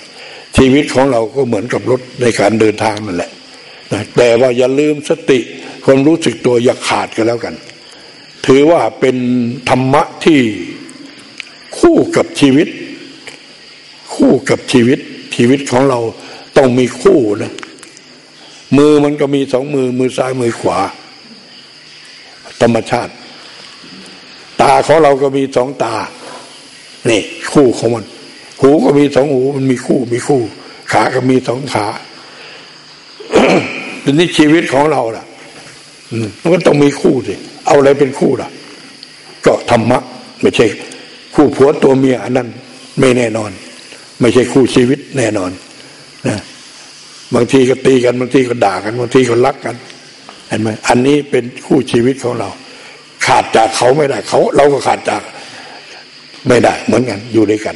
Speaker 1: ชีวิตของเราก็เหมือนกับรถในการเดินทางนั่นแหละนะแต่ว่าอย่าลืมสติความรู้สึกตัวอย่าขาดกันแล้วกัน ถือว่าเป็นธรรมะที่คู่กับชีวิต คู่กับชีวิต ชีวิตของเราต้องมีคู่นะมือมันก็มีสองมือมือซ้ายมือขวา ธรรมชาติ ตาของเราก็มีสองตา นี่ คู่ของมัน หูก็มีสองหู มันมีคู่มีคู่ ขาก็มีสองขาทีนี้ชีวิตของเราล่ะมันก็ต้องมีคู่สิ เอาอะไรเป็นคู่ล่ะ ก็ธรรมะ ไม่ใช่ คู่ผัวตัวเมียอันนั้น ไม่แน่นอน ไม่ใช่คู่ชีวิตแน่นอนนะบางทีก็ตีกันบางทีก็ด่ากันบางทีก็รักกันเห็นไหมอันนี้เป็นคู่ชีวิตของเรา ขาดจากเขาไม่ได้เขา เราก็ขาดจากไม่ได้ เหมือนกันอยู่ด้วยกัน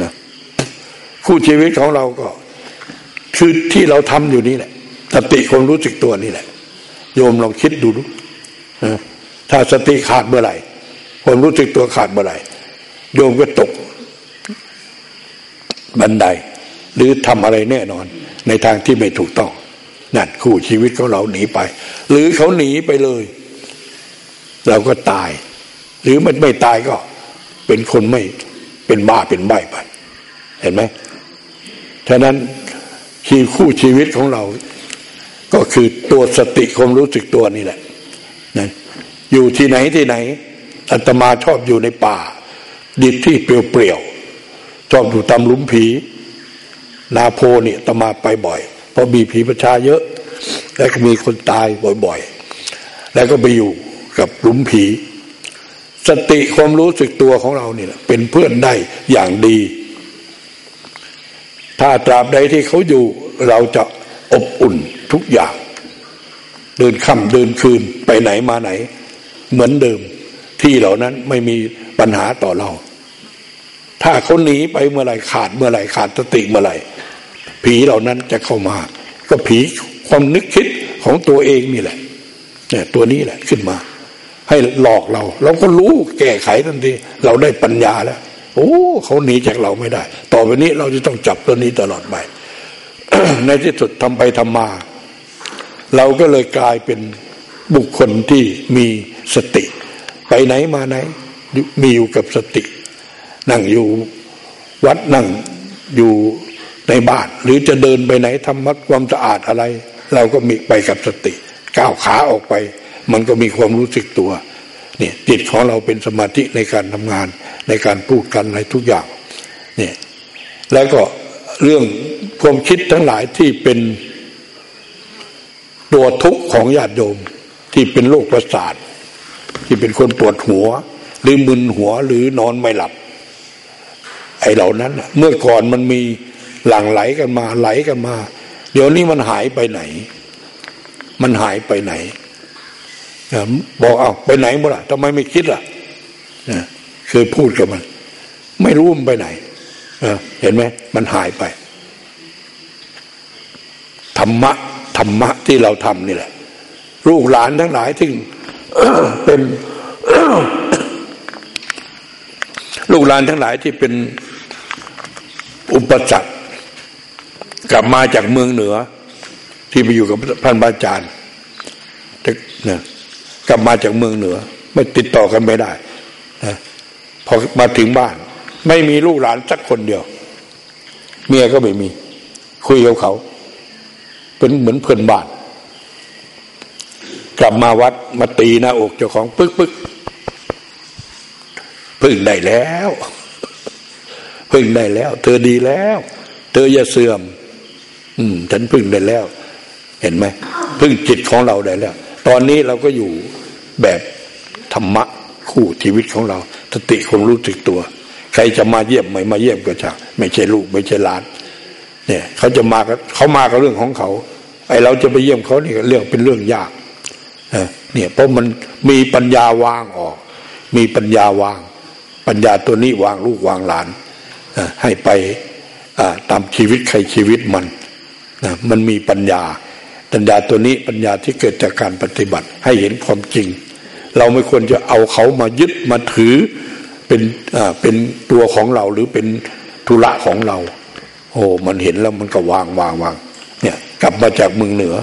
Speaker 1: นะคู่ชีวิตของเราก็ คือที่เราทำอยู่นี่แหละสติความรู้สึกตัวนี่แหละ โยมลองคิดดูดูนะถ้าสติขาดเมื่อไหร่ความรู้สึกตัวขาดเมื่อไหร่โยมก็ตก บันได หรือทำอะไรแน่นอน ในทางที่ไม่ถูกต้อง นั่นคู่ชีวิตของเราหนีไป หรือเขาหนีไปเลย เราก็ตาย หรือมันไม่ตายก็ เป็นคนไม่เป็นบ้าเป็นใบไป เห็นไหมฉะนั้นคีคู่ชีวิตของเรา ก็คือตัวสติความรู้สึกตัวนี่แหละนะอยู่ที่ไหนที่ไหนอาตมาชอบอยู่ในป่า ดินที่เปลี่ยวๆชอบอยู่ตามลุมผี นาโพนี่ตมาไปบ่อย เพราะมีผีประชาเยอะ แล้วก็มีคนตายบ่อยๆ แล้วก็ไปอยู่กับหลุมผี สติความรู้สึกตัวของเราเนี่ยเป็นเพื่อนได้อย่างดี ถ้าตราบใดที่เขาอยู่เราจะอบอุ่นทุกอย่าง เดินค่ำเดินคืนไปไหนมาไหน เหมือนเดิมที่เหล่านั้นไม่มีปัญหาต่อเรา ถ้าเขาหนีไปเมื่อไหร่ขาดเมื่อไหร่ขาดสติเมื่อไหร่ ผีเหล่านั้นจะเข้ามา ก็ผีความนึกคิดของตัวเองนี่แหละเนี่ยตัวนี้แหละขึ้นมา ให้หลอกเรา เราก็รู้แก้ไขทันทีเราได้ปัญญาแล้วโอ้เขาหนีจากเราไม่ได้ ต่อไปนี้เราจะต้องจับตัวนี้ตลอดไปในที่สุดทำไปทำมา เราก็เลยกลายเป็นบุคคลที่มีสติ ไปไหนมาไหน มีอยู่กับสติ นั่งอยู่วัดนั่งอยู่ ในบ้าน หรือจะเดินไปไหนทำมัดความสะอาดอะไร เราก็มีไปกับสติ ก้าวขาออกไป มันก็มีความรู้สึกตัวเนี่ยจิตของเราเป็นสมาธิในการทำงาน ในการพูดกันในทุกอย่างเนี่ยแล้วก็เรื่องความคิดทั้งหลายที่เป็นตัวทุกข์ของญาติโยมที่เป็นโรคประสาท ที่เป็นคนปวดหัว หรือมึนหัวหรือนอนไม่หลับ ไอ้เหล่านั้นเมื่อก่อนมันมี หลั่งไหลกันมาไหลกันมา เดี๋ยวนี้มันหายไปไหน มันหายไปไหนบอกเอาไปไหนหมดล่ะทำไมไม่คิดล่ะเคยพูดกับมัน ไม่รู้มันไปไหนเห็นไหมมันหายไปธรรมะธรรมะที่เราทำนี่แหละลูกหลานทั้งหลายที่เป็นลูกหลานทั้งหลายที่เป็นอุปสรรค กลับมาจากเมืองเหนือ ที่ไปอยู่กับพันบาจารย์เนี่ยกลับมาจากเมืองเหนือ ไม่ติดต่อกันไม่ได้นะพอมาถึงบ้าน ไม่มีลูกหลานสักคนเดียว เมียก็ไม่มี คุยกับเขา เป็นเหมือนเพื่อนบ้าน กลับมาวัดมาตีหน้าอกเจ้าของปึ๊กปึ๊กพึ่งได้แล้ว พึ่งได้แล้ว เธอดีแล้ว เธออย่าเสื่อม อืมฉันพึ่งได้แล้ว เห็นไหมพึ่งจิตของเราได้แล้ว ตอนนี้เราก็อยู่แบบธรรมะคู่ชีวิตของเราสติคงรู้สึกตัว ใครจะมาเยี่ยมไม่มาเยี่ยมก็ช่างไม่ใช่ลูกไม่ใช่หลาน เนี่ย เขาจะมาเขามากับเรื่องของเขา ไอเราจะไปเยี่ยมเขาเนี่ยเรื่องเป็นเรื่องยากเนี่ยเพราะมันมีปัญญาวางออก มีปัญญาวาง ปัญญาตัวนี้วางลูกวางหลานให้ไปตามชีวิตใครชีวิตมัน มันมีปัญญา ปัญญาตัวนี้ปัญญาที่เกิดจากการปฏิบัติให้เห็นความจริง เราไม่ควรจะเอาเขามายึดมาถือเป็นอ่าเป็นตัวของเราหรือเป็นธุระของเรา โอ้มันเห็นแล้วมันก็วางวางวางเนี่ยกลับมาจากเมืองเหนือ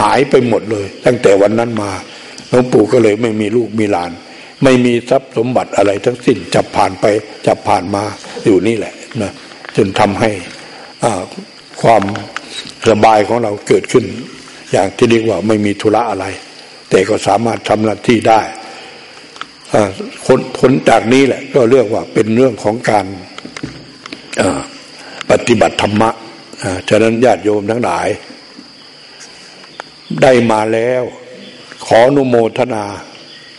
Speaker 1: หายไปหมดเลย ตั้งแต่วันนั้นมาหลวงปู่ก็เลยไม่มีลูกมีหลาน ไม่มีทรัพย์สมบัติอะไรทั้งสิ้นจับผ่านไปจับผ่านมาอยู่นี่แหละนะจนทำให้ความ สบายของเราเกิดขึ้น อย่างที่เรียกว่าไม่มีธุระอะไร แต่ก็สามารถทำหน้าที่ได้ผลจากนี้แหละ ก็เรียกว่าเป็นเรื่องของการปฏิบัติธรรมะฉะนั้นญาติโยมทั้งหลาย ได้มาแล้ว ขออนุโมทนา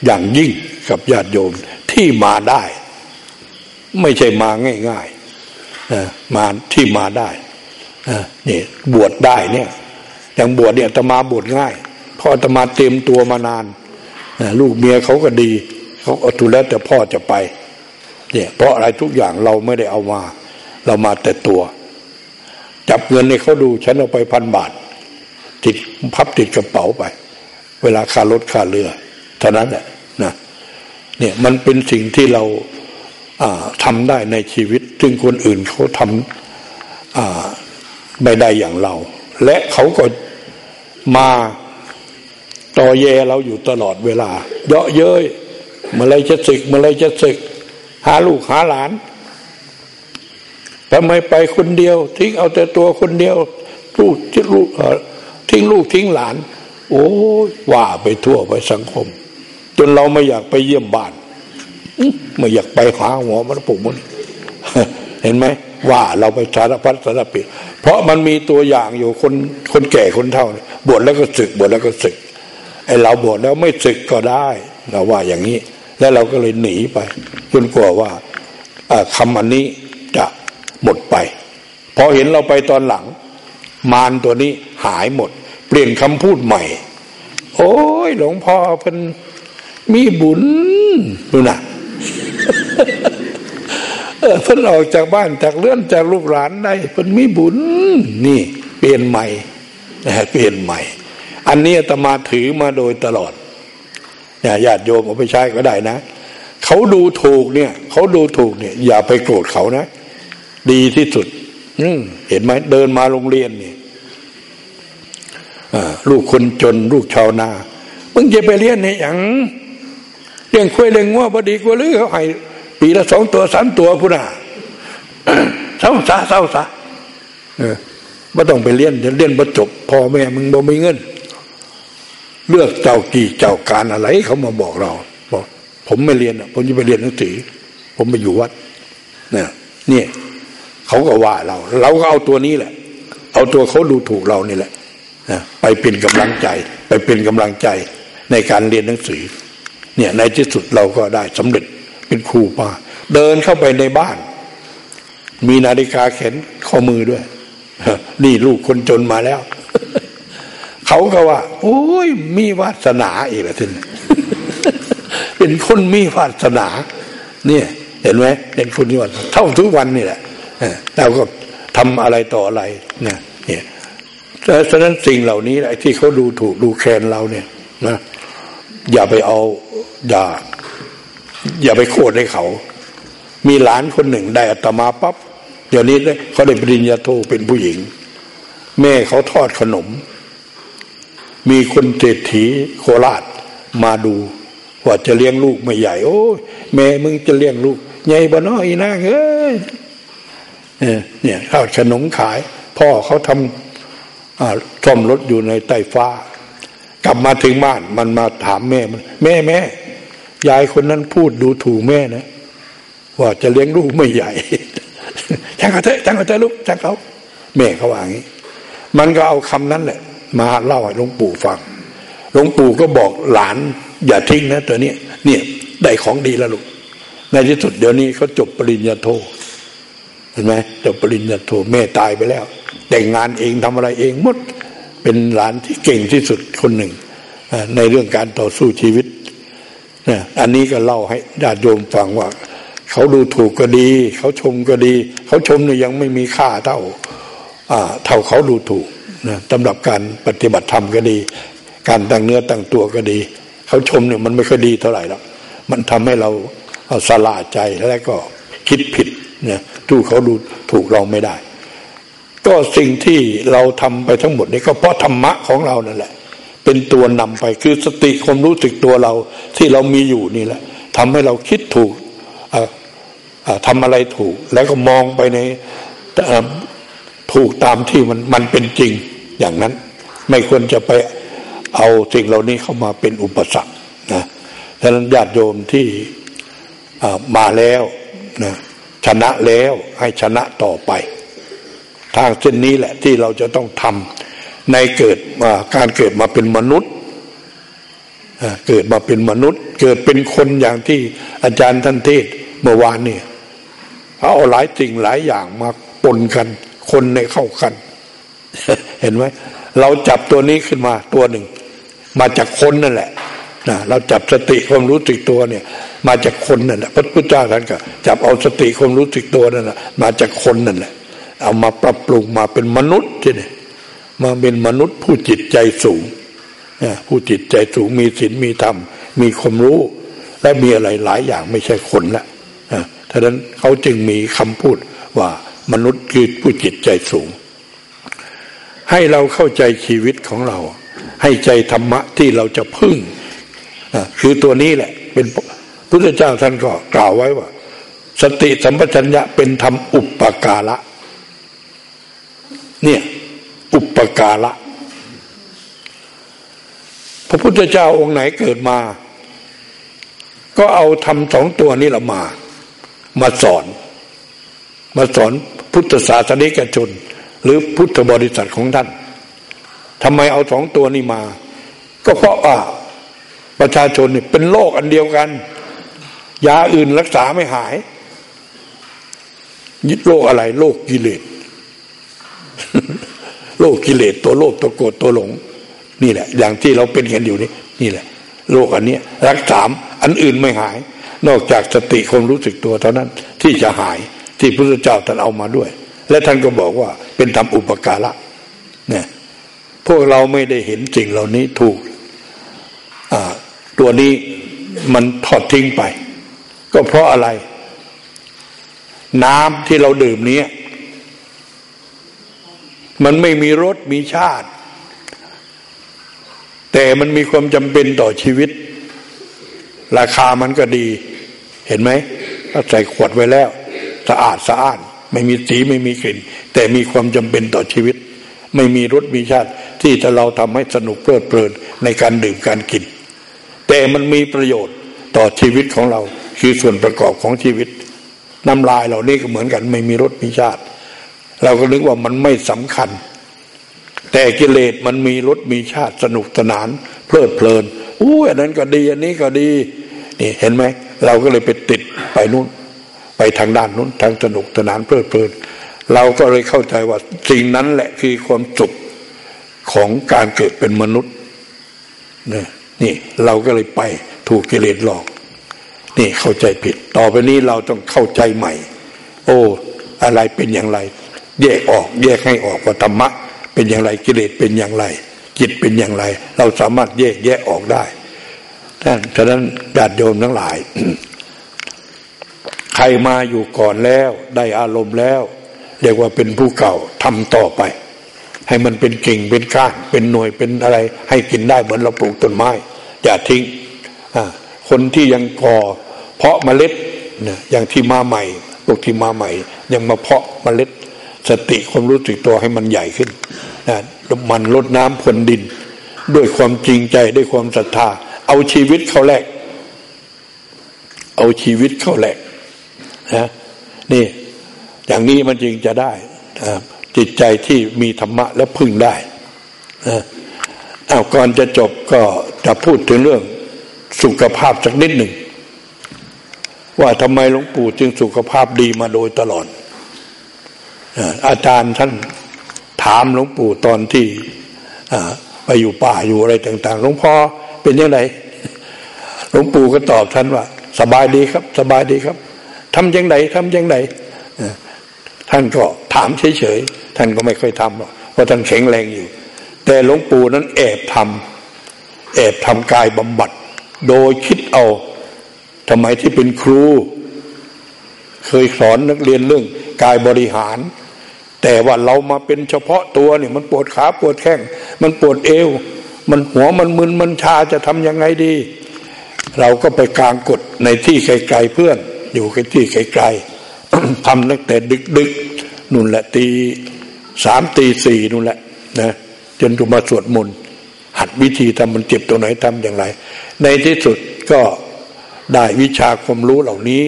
Speaker 1: อย่างยิ่งกับญาติโยมที่มาได้ ไม่ใช่มาง่ายๆมาที่มาได้ นี่บวชได้เนี่ยอย่างบวชเนี่ยตมาบวชง่ายพ่อตมาเต็มตัวมานานลูกเมียเขาก็ดีเขาเอาทุแล้วแต่พ่อจะไป เนี่ย เพราะอะไรทุกอย่างเราไม่ได้เอามา เรามาแต่ตัว จับเงินในเขาดูฉันเอาไปพันบาท ติดพับติดกระเป๋าไป เวลาค่ารถค่าเรือเท่านั้นแหละนะเนี่ยมันเป็นสิ่งที่เราทำได้ในชีวิต ซึ่งคนอื่นเขาทำ ไม่ได้อย่างเรา และเขาก็มาต่อแยเราอยู่ตลอดเวลา เยาะเย้ยเมื่อไรจะศึกเมื่อไรจะศึก หาลูกหาหลานทำไมไปคนเดียว ทิ้งเอาแต่ตัวคนเดียวลูกทิ้งลูกทิ้งลูกทิ้งหลาน โอ้ว่าไปทั่วไปสังคม จนเราไม่อยากไปเยี่ยมบ้านไม่อยากไปหาหัวมันปุกมัน เห็นไหมว่าเราไปสารพัดสารปิเพราะมันมีตัวอย่างอยู่คนคนแก่คนเฒ่าบวชแล้วก็ศึกบวชแล้วก็ศึกไอเราบวชแล้วไม่ศึกก็ได้เราว่าอย่างนี้ แล้วเราก็เลยหนีไปจนกลัวว่าคำอันนี้จะหมดไปพอเห็นเราไปตอนหลัง มารตัวนี้หายหมด เปลี่ยนคำพูดใหม่ โอ้ยหลวงพ่อเพิ่นมีบุญดูนะ เออพิ่นออกจากบ้านจากเลื่อนจากลูกหลานได้เพิ่นมีบุญนี่ เปลี่ยนใหม่นะเปลี่ยนใหม่ อันนี้ตมาถือมาโดยตลอดเนี่ยญาติโยมเอาไปใช้ก็ได้นะเขาดูถูกเนี่ยเขาดูถูกเนี่ย อย่าไปโกรธเขานะ ดีที่สุดเห็นไหมเดินมาโรงเรียนนี่ลูกคนจนลูกชาวนามึงจะไปเรียนในอย่างเลี้ยงคุยเลี้ยงว่าบดีกว่าหรือเขาให้ ปีละสองตัวสามตัวพุน่ะเศร้าซะเศร้าซะเออไม่ต้องไปเรียนจะเรียนบรจบพ่อแม่มึงบ่มีเงิน เลือกเจ้ากี่เจ้าการอะไรเขามาบอกเราบอกผมไม่เรียนผมจะไปเรียนหนังสือผมไปอยู่วัดเนี่ยเนี่ยเขาก็ว่าเรา เราก็เอาตัวนี้แหละ เอาตัวเขาดูถูกเรานี่แหละไปเป็นกำลังใจ ไปเป็นกำลังใจในการเรียนหนังสือ เนี่ยในที่สุดเราก็ได้สำเร็จ เป็นครูป้าเดินเข้าไปในบ้าน มีนาฬิกาเข็นข้อมือด้วยนี่ลูกคนจนมาแล้ว เขาก็ว่า โอ้ย มีวาสนาอีกแล้วท่านเป็นคนมีวาสนา เนี่ย เห็นไหมเป็นคนที่ว่าเท่าทุกวันนี่แหละเราก็ทำอะไรต่ออะไรเนี่ยเนี่ยฉะนั้นสิ่งเหล่านี้ไอ้ที่เขาดูถูกดูแคลนเราเนี่ยนะอย่าไปเอา อย่า อย่าไปโคดให้เขา มีหลานคนหนึ่งได้อัตมาปับ๊บเดี๋ยวนี้เขาได้ปริญญาโทเป็นผู้หญิง แม่เขาทอดขนม มีคนเศรษฐีโคราชมาดูว่าจะเลี้ยงลูกไม่ใหญ่ โอ้ยแม่มึงจะเลี้ยงลูก ใหญ่บ่น้อยนะเอ้ยเนี่ยทอดขนมขาย พ่อเขาทำซ่อมรถอยู่ในใต้ฟ้ากลับมาถึงบ้านมันมาถามแม่มันแม่แม่ ยายคนนั้นพูดดูถูกแม่นะว่าจะเลี้ยงลูกไม่ใหญ่ช่างเขาเถอะช่างเขาเถอะลูกช่างเขาแม่เขาว่าอย่างนี้ มันก็เอาคำนั้นแหละ มาเล่าให้หลวงปู่ฟังหลวงปู่ก็บอกหลาน อย่าทิ้งนะตัวนี้เนี่ยได้ของดีแล้วลูกในที่สุดเดี๋ยวนี้เขาจบปริญญาโทเห็นไหมจบปริญญาโทแม่ตายไปแล้ว แต่งงานเองทำอะไรเองหมดเป็นหลานที่เก่งที่สุดคนหนึ่งในเรื่องการต่อสู้ชีวิต อันนี้ก็เล่าให้ญาติโยมฟังว่า เขาดูถูกก็ดี เขาชมก็ดี เขาชมเนี่ยยังไม่มีค่าเท่าเท่าเขาดูถูกนะสำหรับการปฏิบัติธรรมก็ดี การตั้งเนื้อตั้งตัวก็ดี เขาชมเนี่ยมันไม่ค่อยดีเท่าไหร่หรอกมันทำให้เราสลาใจแล้วก็คิดผิดเนี่ยทูเขาดูถูกเราไม่ได้ ก็สิ่งที่เราทำไปทั้งหมดนี้ก็เพราะธรรมะของเรานั่นแหละ เป็นตัวนำไป คือสติความรู้สึกตัวเราที่เรามีอยู่นี่แหละทำให้เราคิดถูกทำอะไรถูก แล้วก็มองไปในถูกตามที่มันมันเป็นจริงอย่างนั้น ไม่ควรจะไปเอาสิ่งเหล่านี้เข้ามาเป็นอุปสรรคนะดังนั้นญาติโยมที่มาแล้วนะชนะแล้วให้ชนะต่อไป ทางเส้นนี้แหละที่เราจะต้องทำ ในเกิดมาการเกิดมาเป็นมนุษย์เกิดมาเป็นมนุษย์ เกิดเป็นคนอย่างที่อาจารย์ท่านเทศเมื่อวานนี่เอาหลายสิ่งหลายอย่างมาปนกัน คนในเข้ากัน เห็นไหมเราจับตัวนี้ขึ้นมาตัวหนึ่ง มาจากคนนั่นแหละนะเราจับสติความรู้สึกตัวเนี่ย มาจากคนนั่นแหละพระพุทธเจ้าท่านก็จับเอาสติความรู้สึกตัวนั่นแหละมาจากคนนั่นแหละเอามาปรับปรุงมาเป็นมนุษย์ใช่ไหม มาเป็นมนุษย์ผู้จิตใจสูงผู้จิตใจสูงมีศีลมีธรรม มีความรู้ และมีอะไรหลายอย่างไม่ใช่คนละท่านั้นเขาจึงมีคำพูดว่ามนุษย์คือผู้จิตใจสูง ให้เราเข้าใจชีวิตของเรา ให้ใจธรรมะที่เราจะพึ่งคือตัวนี้แหละ เป็นพุทธเจ้าท่านก็กล่าวไว้ว่า สติสัมปชัญญะเป็นธรรมอุปการะเนี่ย อุปการะพระพุทธเจ้าองค์ไหนเกิดมา ก็เอาทำสองตัวนี้ละมา มาสอน มาสอนพุทธศาสนิกชน หรือพุทธบริษัทของท่านทำไมเอาสองตัวนี้มา ก็เพราะว่าประชาชนเนี่ยเป็นโลกอันเดียวกัน ยาอื่นรักษาไม่หายยึดโรคอะไรโรคกิเลส โรคกิเลสตัวโลภตัวโกรธตัวหลง นี่แหละ อย่างที่เราเป็นกันอยู่นี่นี่แหละโรคอันนี้รักษาอันอื่นไม่หาย นอกจากสติความรู้สึกตัวเท่านั้นที่จะหายที่พระพุทธเจ้าท่านเอามาด้วย และท่านก็บอกว่าเป็นธรรมอุปการะเนี่ยพวกเราไม่ได้เห็นสิ่งเหล่านี้ถูกตัวนี้มันทอดทิ้งไป ก็เพราะอะไร น้ำที่เราดื่มนี้ มันไม่มีรสมีชาติ แต่มันมีความจำเป็นต่อชีวิต ราคามันก็ดี เห็นไหมถ้าใส่ขวดไว้แล้วสะอาดสะอาดไม่มีสีไม่มีกลิ่น แต่มีความจำเป็นต่อชีวิต ไม่มีรสมีชาติ ที่จะเราทำให้สนุกเพลิดเพลินในการดื่มการกิน แต่มันมีประโยชน์ต่อชีวิตของเรา คือส่วนประกอบของชีวิตน้ำลายเหล่านี้ก็เหมือนกัน ไม่มีรสมีชาติ เราก็นึกว่ามันไม่สำคัญ แต่กิเลสมันมีรสมีชาติสนุกสนาน เพลิดเพลินอู้อันนั้นก็ดีอันนี้ก็ดี นี่เห็นไหมเราก็เลยไปติดไปนู่น ไปทางด้านนู้นทางสนุกสนานเพลิดเพลิน เราก็เลยเข้าใจว่าสิ่งนั้นแหละคือความสุขของการเกิดเป็นมนุษย์นี่นี่เราก็เลยไปถูกกิเลสหลอก นี่เข้าใจผิด ต่อไปนี้เราต้องเข้าใจใหม่ โอ้ อะไรเป็นอย่างไร แยกออก แยกให้ออกว่าธรรมะ เป็นอย่างไรกิเลสเป็นอย่างไร จิตเป็นอย่างไร เราสามารถแยกแยะออกได้ท่านฉะนั้นญาติโยมทั้งหลาย ใครมาอยู่ก่อนแล้ว ได้อารมณ์แล้ว เรียกว่าเป็นผู้เก่าทำต่อไป ให้มันเป็นกิ่งเป็นก้านเป็นหน่วยเป็นอะไร ให้กินได้เหมือนเราปลูกต้นไม้ อย่าทิ้งคนที่ยังก่อเพาะเมล็ดนะอย่างที่มาใหม่พวกที่มาใหม่ ยังมาเพาะเมล็ด สติความรู้สึกตัวให้มันใหญ่ขึ้นนะมันลดน้ำพรวนดิน ด้วยความจริงใจด้วยความศรัทธา เอาชีวิตเข้าแลกเอาชีวิตเข้าแลกนะนี่ อย่างนี้มันจึงจะได้จิตใจที่มีธรรมะและพึ่งได้นะเอาก่อนจะจบก็จะพูดถึงเรื่องสุขภาพสักนิดหนึ่ง ว่าทำไมหลวงปู่จึงสุขภาพดีมาโดยตลอด อาจารย์ท่านถามหลวงปู่ตอนที่ไปอยู่ป่าอยู่อะไรต่าง ๆ หลวงพ่อเป็นยังไงหลวงปู่ก็ตอบท่านว่า สบายดีครับ สบายดีครับทำยังไงทำยังไงท่านก็ถามเฉยๆท่านก็ไม่ค่อยทำหรอกเพราะท่านแข็งแรงอยู่ แต่หลวงปู่นั้นแอบทำแอบทำกายบำบัด โดยคิดเอาทำไมที่เป็นครู เคยสอนนักเรียนเรื่องกายบริหาร แต่ว่าเรามาเป็นเฉพาะตัวเนี่ยมันปวดขาปวดแข้งมันปวดเอว มันหัวมันมึนมันชาจะทำยังไงดี เราก็ไปกลางกดในที่ไกลๆเพื่อน อยู่ในที่ไกลๆทำตั้งแต่ดึกๆนู่นแหละตีสามตีสี่นู่นแหละนะจนถึงมาสวดมนต์หัดวิธีทำมันเจ็บตรงไหนทำอย่างไร ในที่สุดก็ได้วิชาความรู้เหล่านี้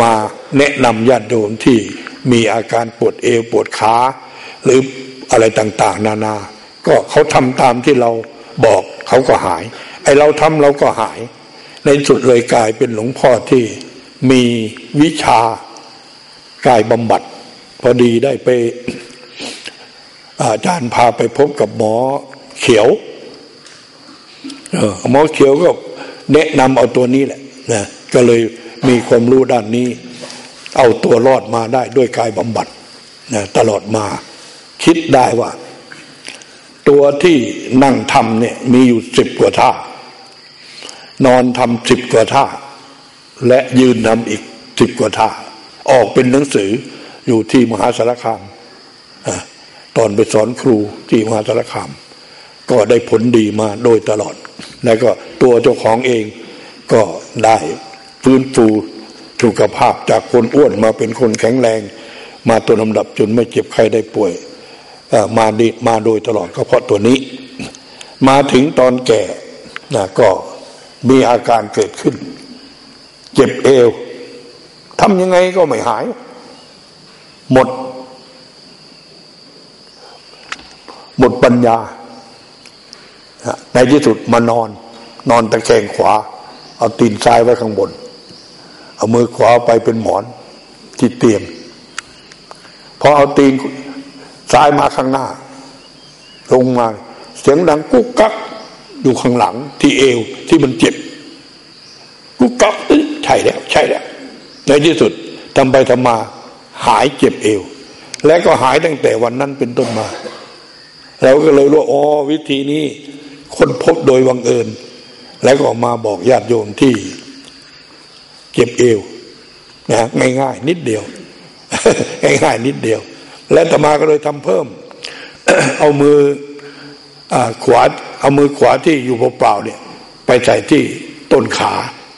Speaker 1: มาแนะนำญาติโยมที่ มีอาการปวดเอวปวดขาหรืออะไรต่างๆ นานา ก็เขาทำตามที่เราบอกเขาก็หาย ไอเราทำเราก็หาย ในสุดเลยกลายเป็นหลวงพ่อที่มีวิชากายบำบัด พอดีได้ไป อาจารย์พาไปพบกับหมอเขียวหมอเขียวก็แนะนำเอาตัวนี้แหละนะก็เลยมีความรู้ด้านนี้ เอาตัวรอดมาได้ด้วยกายบำบัดนะตลอดมา คิดได้ว่า ตัวที่นั่งทำเนี่ยมีอยู่สิบกว่าท่า นอนทำสิบกว่าท่า และยืนทำอีกสิบกว่าท่า ออกเป็นหนังสืออยู่ที่มหาสารคามตอนไปสอนครูที่มหาสารคาม ก็ได้ผลดีมาโดยตลอด แล้วก็ตัวเจ้าของเองก็ได้ฟื้นฟู สุขภาพจากคนอ้วนมาเป็นคนแข็งแรง มาตัวลำดับจนไม่เจ็บไข้ได้ป่วยมาดีมาโดยตลอดก็เพราะตัวนี้ มาถึงตอนแก่นะก็มีอาการเกิดขึ้น เจ็บเอวทำยังไงก็ไม่หาย หมด หมดปัญญา ในที่สุดมานอน นอนตะแคงขวา เอาตีนซ้ายไว้ข้างบน เอามือขวาไปเป็นหมอนที่เตียงพอเอาตีนซ้ายมาข้างหน้า ลงมา เสียงดังกุ๊กกักอยู่ข้างหลังที่เอวที่มันเจ็บกุ๊กกักใช่แล้ว ใช่แล้ว ในที่สุดทำไปทำมาหายเจ็บเอว และก็หายตั้งแต่วันนั้นเป็นต้นมาเราก็เลยรู้อ๋อวิธีนี้คนพบโดยวังเอิญ แล้วก็มาบอกญาติโยมที่ เจ็บเอวนะง่ายๆนิดเดียว ง่ายๆนิดเดียว และตมาก็เลยทำเพิ่ม เอามืออขวาเอามือขวาที่อยู่เปล่าๆเนี่ย ไปใส่ที่ต้นขา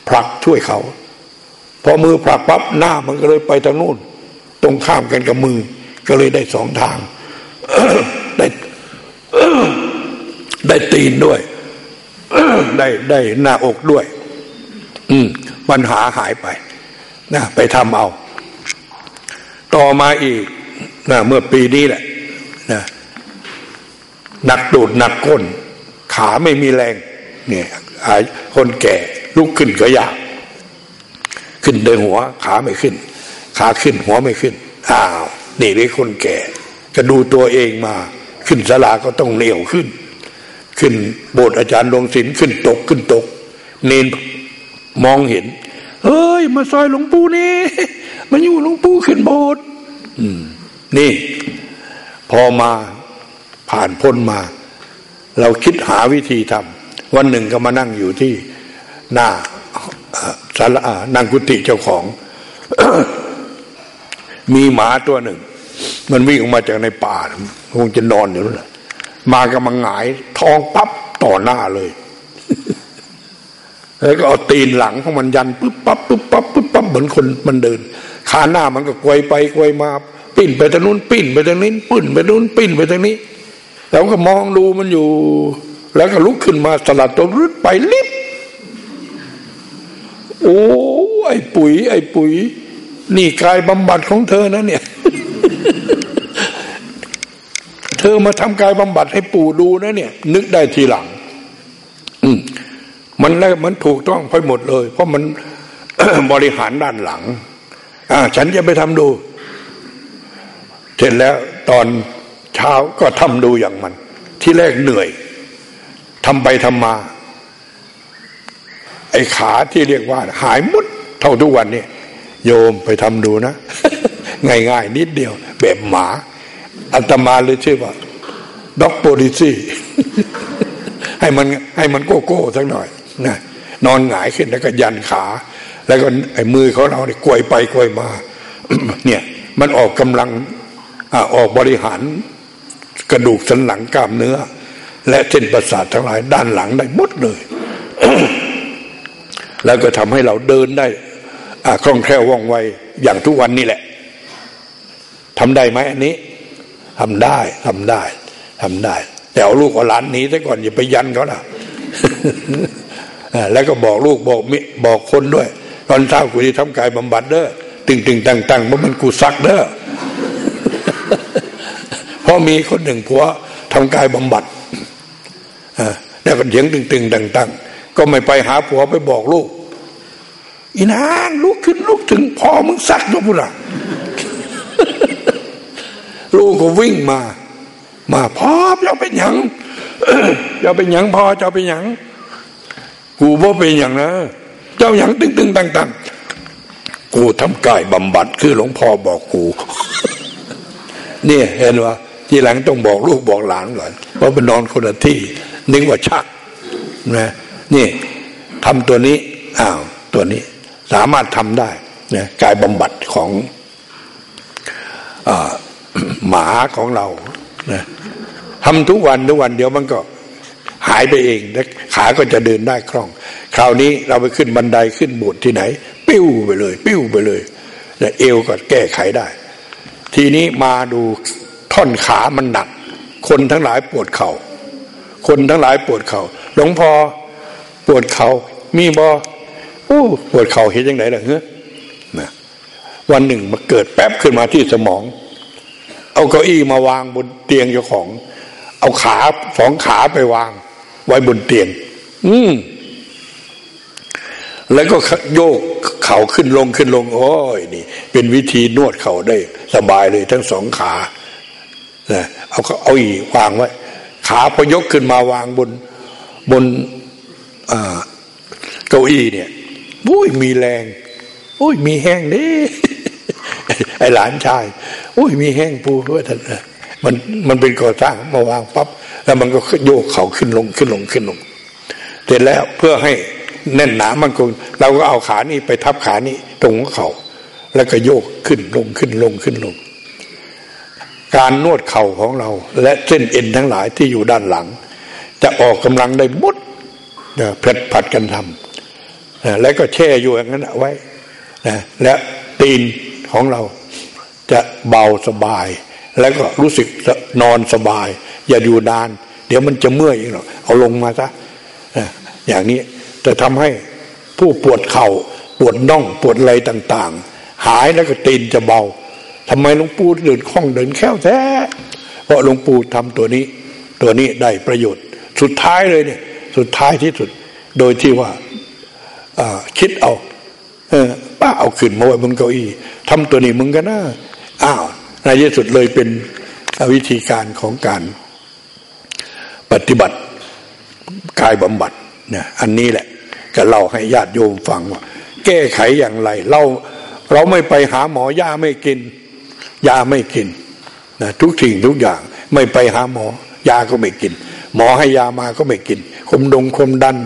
Speaker 1: ผลักช่วยเขาพอมือผลักปั๊บหน้ามันก็เลยไปทางนู้นตรงข้ามกันกับมือ ก็เลยได้สองทางได้ได้ตีนด้วย ได้ได้หน้าอกด้วย อืมปัญหาหายไปนะไปทำเอา ต่อมาอีกนะเมื่อปีนี้แหละนะหนักดูดหนักก้น ขาไม่มีแรงเนี่ยคนแก่ลุกขึ้นก็ยาก ขึ้นโดยหัว ขาไม่ขึ้น ขาขึ้นหัวไม่ขึ้น อ้าว นี่เรียกคนแก่ จะดูตัวเองมา ขึ้นสลาก็ต้องเหนียวขึ้น ขึ้นโบสถ์อาจารย์ดวงศิลป์ขึ้นตกขึ้นตก เนน มองเห็นเฮ้ย มาซอยหลวงปู่นี่มาอยู่หลวงปู่ขึ้นโบสถ์นี่ พอมาผ่านพ้นมา เราคิดหาวิธีทำวันหนึ่งก็มานั่งอยู่ที่หน้าสารนางกุฏิเจ้าของ มีหมาตัวหนึ่ง มันวิ่งออกมาจากในป่าคงจะนอนอยู่นั่นแหละมากำลังหงายท้องปั๊บต่อหน้าเลย แล้วก็เอาตีนหลังของมันยันปุ๊บปั๊บปุ๊บปั๊บปุ๊บปั๊บเหมือนคนมันเดินขาหน้ามันก็กวยไปกวยมาปิ้นไปทางนู้นปิ้นไปทางนี้ปิ้นไปนู้นปิ้นไปทางนี้แล้วก็มองดูมันอยู่ แล้วก็ลุกขึ้นมาสลัดตัวรึดไปลิบโอ้ไอ้ปุ๋ย ไอ้ปุ๋ย นี่กายบำบัดของเธอนะเนี่ย เธอมาทำกายบำบัดให้ปู่ดูนะเนี่ย นึกได้ทีหลัง มันแล้วมันถูกต้องไปหมดเลย เพราะมันบริหารด้านหลัง อ่า ฉันจะไปทำดู เสร็จแล้วตอนเช้าก็ทำดูอย่างมัน ที่แรกเหนื่อยทำไปทำมา ไอ้ขาที่เรียกว่า หายมุดเท่าทุกวันนี้โยมไปทำดูนะ ง่ายๆ นิดเดียว แบบหมา อัตมาเลยชื่อว่าด็อกโปลิซี่ให้มันให้มันโก้โก้สักหน่อย นะนอนหงายขึ้นแล้วก็ยันขา แล้วก็ไอ้มือของเราเนี่ยกวยไปกวยมา เนี่ยมันออกกำลังออกบริหาร กระดูกสันหลังกล้ามเนื้อ และเส้นประสาททั้งหลาย ด้านหลังได้หมดเลย แล้วก็ทำให้เราเดินได้คล่องแคล่วว่องไวอย่างทุกวันนี่แหละทำได้ไหมอันนี้ทำได้ทำได้ทำได้ แต่เอาลูกเอาหลานหนีซะก่อนอย่าไปยันเขานะ แล้วก็บอกลูกบอกมิบอกคนด้วย ตอนเช้ากูจะทำกายบำบัดเด้อตึงตึงตังตังว่าะมันกูซักเด้อเพราะมีคนหนึ่งผัวทำกายบำบัดแล้วก็เถียงตึงตึงตังตังก็ไม่ไปหาผัวไปบอกลูกอีนางลุกขึ้นลุกถึงพอมึงซักด้วยพุทธลูกก็วิ่งมา มาพ่อเจ้าเป็นหยังเจ้าเป็นหยังพ่อเจ้าเป็นหยัง กูว่าเป็นอย่างนะเจ้าหยังตึงตึงตังตังกูทำกายบำบัดคือหลวงพ่อบอกกูเนี่ยเห็นว่าทีหลังต้องบอกลูกบอกหลานก่อนเพราะเป็นนอนคนละที่ นึกว่าชักนะนี่ทำตัวนี้อ้าวตัวนี้ สามารถทำได้นะกายบำบัดของอหมาของเรานะทำทุกวันทุกวันเดี๋ยวมันก็ หายไปเองแล้วขาก็จะเดินได้คล่อง คราวนี้เราไปขึ้นบันไดขึ้นโบสถ์ที่ไหน ปิ้วไปเลย ปิ้วไปเลยแต่เอวก็แก้ไขได้ ทีนี้มาดูท่อนขามันหนัก คนทั้งหลายปวดเขา่าคนทั้งหลายปวดเขา่าหลวงพ่อปวดเขา่ามีบอโอ้ปวดเข่าเห็นยังไงล่ะเฮ้ยนะวันหนึ่งมาเกิดแป๊บขึ้นมาที่สมอง เอาเก้าอี้มาวางบนเตียงเจ้าของ เอาขาสองขาไปวาง ไว้บนเตียง อืม แล้วก็โยกเข่าขึ้นลงขึ้นลง โอ้ยนี่ เป็นวิธีนวดเข่าได้ สบายเลยทั้งสองขาเอาเอาอีวางไว้ขาพอยกขึ้นมาวางบนบนเก้าอี้เนี่ยบุ้ยมีแรงอุ้ยมีแห้งดิไอหลานชายอุ้ยมีแห้งปูด้วยท่านมันมันเป็นก่อสร้างมาวางปั๊บ แล้วมันก็โยกเข่าขึ้นลงขึ้นลงขึ้นลง เสร็จแล้วเพื่อให้แน่นหนามันคงเราก็เอาขานี่ไปทับขานี่ตรงเขา่าแล้วก็โยกขึ้นลงขึ้นลงขึ้นลง การนวดเข่าของเรา และเส้นเอ็นทั้งหลายที่อยู่ด้านหลัง จะออกกำลังได้มุดเพ็ดผัดกันทำแล้วก็แช่อยู่อย่างนั้นไว้นะและตีนของเราจะเบาสบาย แล้วก็รู้สึกนอนสบาย อย่าอยู่นาน เดี๋ยวมันจะเมื่อยอีกหรอกเอาลงมาซะอย่างนี้จะทำให้ผู้ปวดเขา่าปวดน่องปวดอะไรต่าง ๆ หายแล้วก็ตีนจะเบาทำไมหลวงปู่เดินคล่องเดินแค่วแท้เพราะหลวงปู่ทำตัวนี้ ตัวนี้ได้ประโยชน์ สุดท้ายเลยเนี่ย สุดท้ายที่สุด โดยที่ว่าคิดเอาเออป้าเอาขึ้นมาไว้บนเก้าอี้ทำตัวนี้มึงก็น่าอ้าวในที่สุดเลยเป็นวิธีการของการ ปฏิบัติกายบำบัดเนี่ยอันนี้แหละก็เล่าให้ญาติโยมฟังว่า แก้ไขอย่างไร เราเราไม่ไปหาหมอยาไม่กินยาไม่กินนะทุกสิ่งทุกอย่างไม่ไปหาหมอยาก็ไม่กิน หมอให้ยามาก็ไม่กินคมดงคมดัน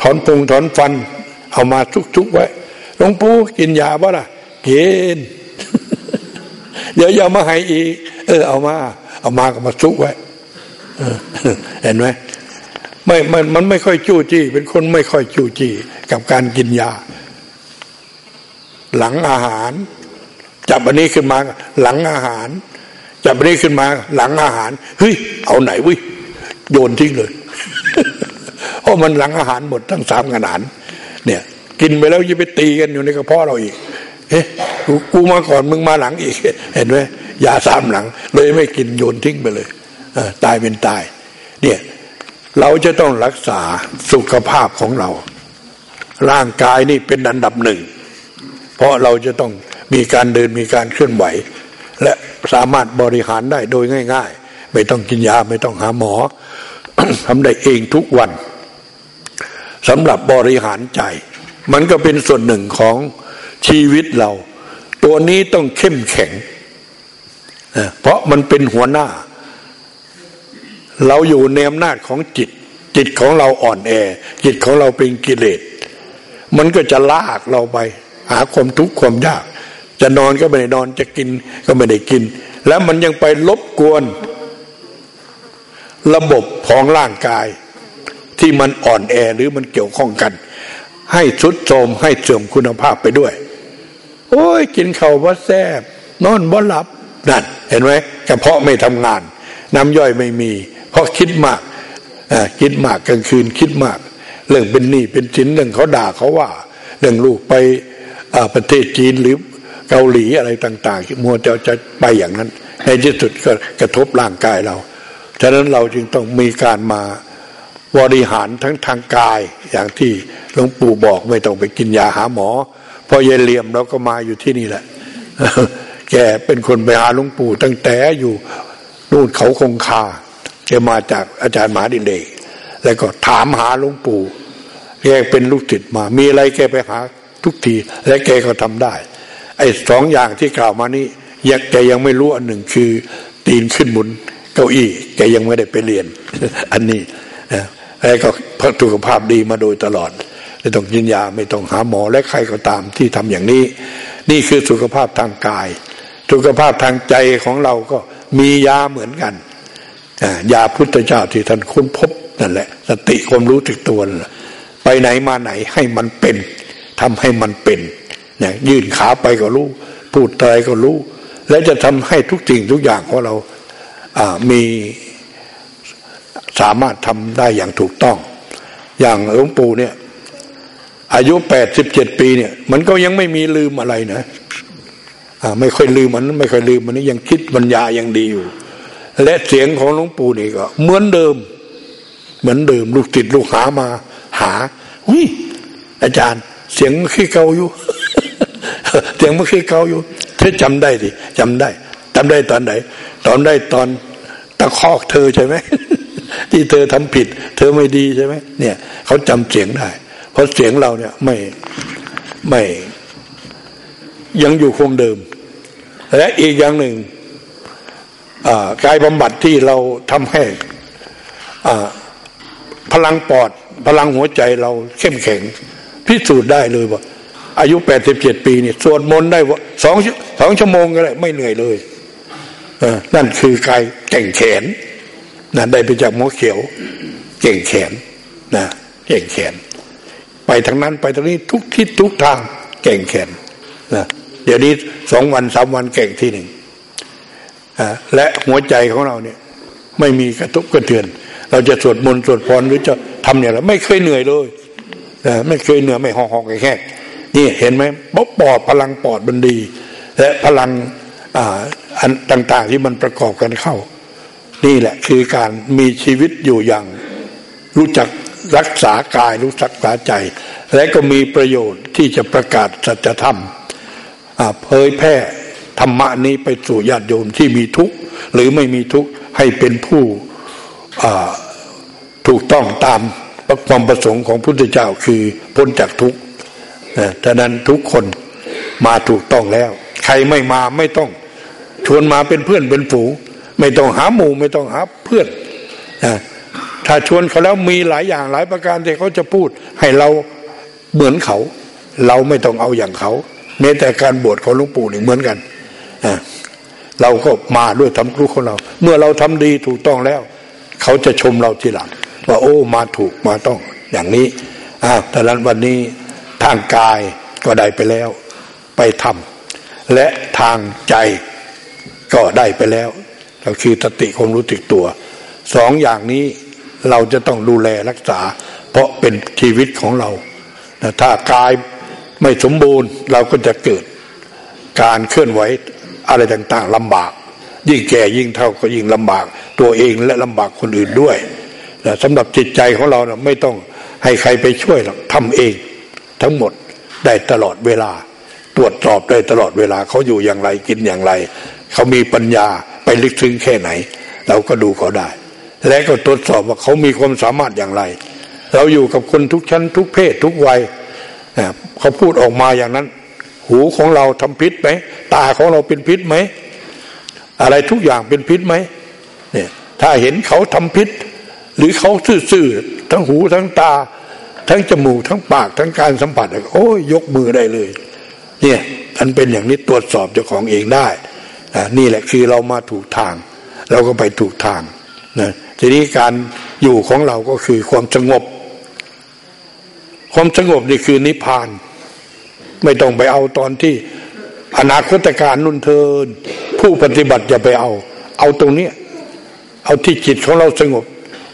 Speaker 1: ถอนพงถอนฟัน เอามาทุกๆไว้หลวงปู่กินยาบ่ล่ะกินเดี๋ยวอย่ามาให้อีก เออเอามา เอามาก็มาซุกไว้ เห็นไหมไม่มันมันไม่ค่อยจู้จี้ เป็นคนไม่ค่อยจู้จี้ กับการกินยา หลังอาหาร จับอันนี้ขึ้นมา หลังอาหาร จับอันนี้ขึ้นมา หลังอาหารเฮ้ยเอาไหนวิโยนทิ้งเลยเพราะมันหลังอาหารหมดทั้งสามขนาดเนี่ย กินไปแล้วยังไปตีกันอยู่ในกระเพาะเราอีกเอ๊ะกูมาก่อนมึงมาหลังอีก เห็นไหมยาสามหลัง เลยไม่กินโยนทิ้งไปเลย ตายเป็นตาย เนี่ยเราจะต้องรักษาสุขภาพของเรา ร่างกายนี่เป็นอันดับหนึ่ง เพราะเราจะต้องมีการเดินมีการเคลื่อนไหว และสามารถบริหารได้โดยง่าย ๆ ไม่ต้องกินยาไม่ต้องหาหมอทำได้เองทุกวันสำหรับบริหารใจ มันก็เป็นส่วนหนึ่งของชีวิตเรา ตัวนี้ต้องเข้มแข็ง เพราะมันเป็นหัวหน้า เราอยู่ในอำนาจของจิต จิตของเราอ่อนแอ จิตของเราเป็นกิเลส มันก็จะลากเราไป หาความทุกข์ความยาก จะนอนก็ไม่ได้นอนจะกินก็ไม่ได้กิน แล้วมันยังไปลบกวน ระบบของร่างกาย ที่มันอ่อนแอหรือมันเกี่ยวข้องกัน ให้ชุดโทมให้เสื่อมคุณภาพไปด้วย โอ้ยกินเข่าว่าแซบนอนบ่หลับนั่นเห็นไหมกระเพาะไม่ทำงาน น้ำย่อยไม่มี ราะคิดมากคิดมากกลางคืนคิดมาก เรื่องเป็นหนี้เป็นสินเรื่องเขาด่าเขาว่า เรื่องลูกไปประเทศจีนหรือเกาหลีอะไรต่างๆมัวจะจะไปอย่างนั้น ในที่สุดก็กระทบร่างกายเรา ฉะนั้นเราจึงต้องมีการมาบริหารทั้งทางกายอย่างที่หลวงปู่บอกไม่ต้องไปกินยาหาหมอพอยายเหลี่ยมเราก็มาอยู่ที่นี่แหละ แกเป็นคนไปหาหลวงปู่ตั้งแต่อยู่นู่นเขาคงคา แกมาจากอาจารย์มหาดินเดกแล้วก็ถามหาหลวงปู่แกเป็นลูกศิษย์มา มีอะไรแกไปหาทุกที และแกก็ทำได้ ไอ้สองอย่างที่กล่าวมานี้ยังแกยังไม่รู้อันหนึ่งคือตีนขึ้นบนเก้าอี้แกยังไม่ได้ไปเรียน อันนี้นะแล้วก็พัสุขภาพดีมาโดยตลอดไม่ต้องกินยาไม่ต้องหาหมอและใครก็ตามที่ทำอย่างนี้ นี่คือสุขภาพทางกาย สุขภาพทางใจของเราก็มียาเหมือนกัน ยาพุทธเจ้าที่ท่านค้นพบนั่นแหละ สติความรู้ถึกตัวไปไหนมาไหนให้มันเป็นทำให้มันเป็นเนี่ยยื่นขาไปก็รู้ พูดอะไรก็รู้ และจะทำให้ทุกสิ่งทุกอย่างของเราามีสามารถทำได้อย่างถูกต้อง อย่างหลวงปู่เนี่ย อายุแปดสิบเจ็ดปีเนี่ย มันก็ยังไม่มีลืมอะไรนะไม่ค่อยลืมมัน ไม่ค่อยลืมมันนี่ยังคิดปัญญายังดีอยู่ และเสียงของหลวงปู่นี่ก็ เหมือนเดิม เหมือนเดิม ลูกติดลูกหามา หาเฮ้ยอาจารย์ เสียงมันขี้เกาอยู่ เสียงมันขี้เกาอยู่เธอจำได้ดิจำได้จำได้ตอนไหนตอนได้ตอนตะคอกเธอใช่ไหมที่เธอทำผิด เธอไม่ดีใช่ไหมเนี่ยเขาจำเสียงได้ เพราะเสียงเราเนี่ยไม่ไม่ยังอยู่คงเดิม และอีกอย่างหนึ่ง กายบำบัดที่เราทำให้พลังปอด พลังหัวใจเราเข้มแข็ง พิสูจน์ได้เลยว่า อายุแปดสิบเจ็ดปีนี่สวดมนต์ได้ว่าสองสองชั่วโมงก็เลยไม่เหนื่อยเลยนั่นคือกายแก่งแขนนะได้ไปจากหมอเขียว เก่งแขนนะเก่งแขน ไปทางนั้นไปทางนี้ทุกทิศทุกทาง เก่งแขนนะเดี๋ยวนี้สองวันสามวันเก่งที่หนึ่ง และหัวใจของเราเนี่ย ไม่มีกระทุกกระเทือน เราจะสวดมนต์สวดพรหรือจะทำอย่างไรไม่เคยเหนื่อยเลยไม่เคยเหนื่อยไม่หอกหอกแค่นี่เห็นไหมปอดพลังปอดมันดี และพลังอันต่าง ๆ ที่มันประกอบกันเข้า นี่แหละคือการมีชีวิตอยู่อย่าง รู้จักรักษากายรู้จักษาใจ และก็มีประโยชน์ที่จะประกาศสัจธรรมเผยแพร่ ธรรมะนี้ไปสู่ญาติโยมที่มีทุกข์หรือไม่มีทุกข์ให้เป็นผู้ถูกต้องตามความประสงค์ของพุทธเจ้าคือพ้นจากทุกข์ดังนั้นทุกคนมาถูกต้องแล้ว ใครไม่มาไม่ต้อง ชวนมาเป็นเพื่อนเป็นฝูไม่ต้องหาหมู่ไม่ต้องหาเพื่อนถ้าชวนเขาแล้วมีหลายอย่างหลายประการที่เขาจะพูด ให้เราเหมือนเขา เราไม่ต้องเอาอย่างเขาแม้แต่การบวชของหลวงปู่นี่เหมือนกัน เราก็มาด้วยทำรู้ของเรา เมื่อเราทำดีถูกต้องแล้ว เขาจะชมเราทีหลัง ว่าโอ้มาถูกมาต้องอย่างนี้อ่าแต่นั้นวันนี้ทางกายก็ได้ไปแล้ว ไปทำและทางใจก็ได้ไปแล้วก็คือสติความรู้สึกตัวสองอย่างนี้เราจะต้องดูแลรักษา เพราะเป็นชีวิตของเราถ้ากายไม่สมบูรณ์เราก็จะเกิดการเคลื่อนไหว อะไรต่างๆลำบาก ยิ่งแก่ยิ่งเท่าก็ยิ่งลำบาก ตัวเองและลำบากคนอื่นด้วยแต่สำหรับจิตใจของเรานะไม่ต้องให้ใครไปช่วยหรอกทำเอง ทั้งหมดได้ตลอดเวลา ตรวจสอบได้ตลอดเวลาเขาอยู่อย่างไรกินอย่างไร เขามีปัญญาไปลึกซึ้งแค่ไหน เราก็ดูเขาได้ และก็ตรวจสอบว่าเขามีความสามารถอย่างไร เราอยู่กับคนทุกชั้นทุกเพศทุกวัยเขาพูดออกมาอย่างนั้น หูของเราทำพิษไหมตาของเราเป็นพิษไหมอะไรทุกอย่างเป็นพิษไหมเนี่ยถ้าเห็นเขาทำพิษ หรือเขาซื่อๆทั้งหูทั้งตา ทั้งจมูกทั้งปากทั้งการสัมผัสโอ้ยยกมือได้เลย เนี่ยอันเป็นอย่างนี้ตรวจสอบเจ้าของเองได้นี่แหละคือเรามาถูกทาง เราก็ไปถูกทางนะทีนี้การอยู่ของเราก็คือความสงบ ความสงบนี่คือนิพพาน ไม่ต้องไปเอาตอนที่อนาคตการนุ่นเทิน ผู้ปฏิบัติอย่าไปเอา เอาตรงนี้ เอาที่จิตของเราสงบ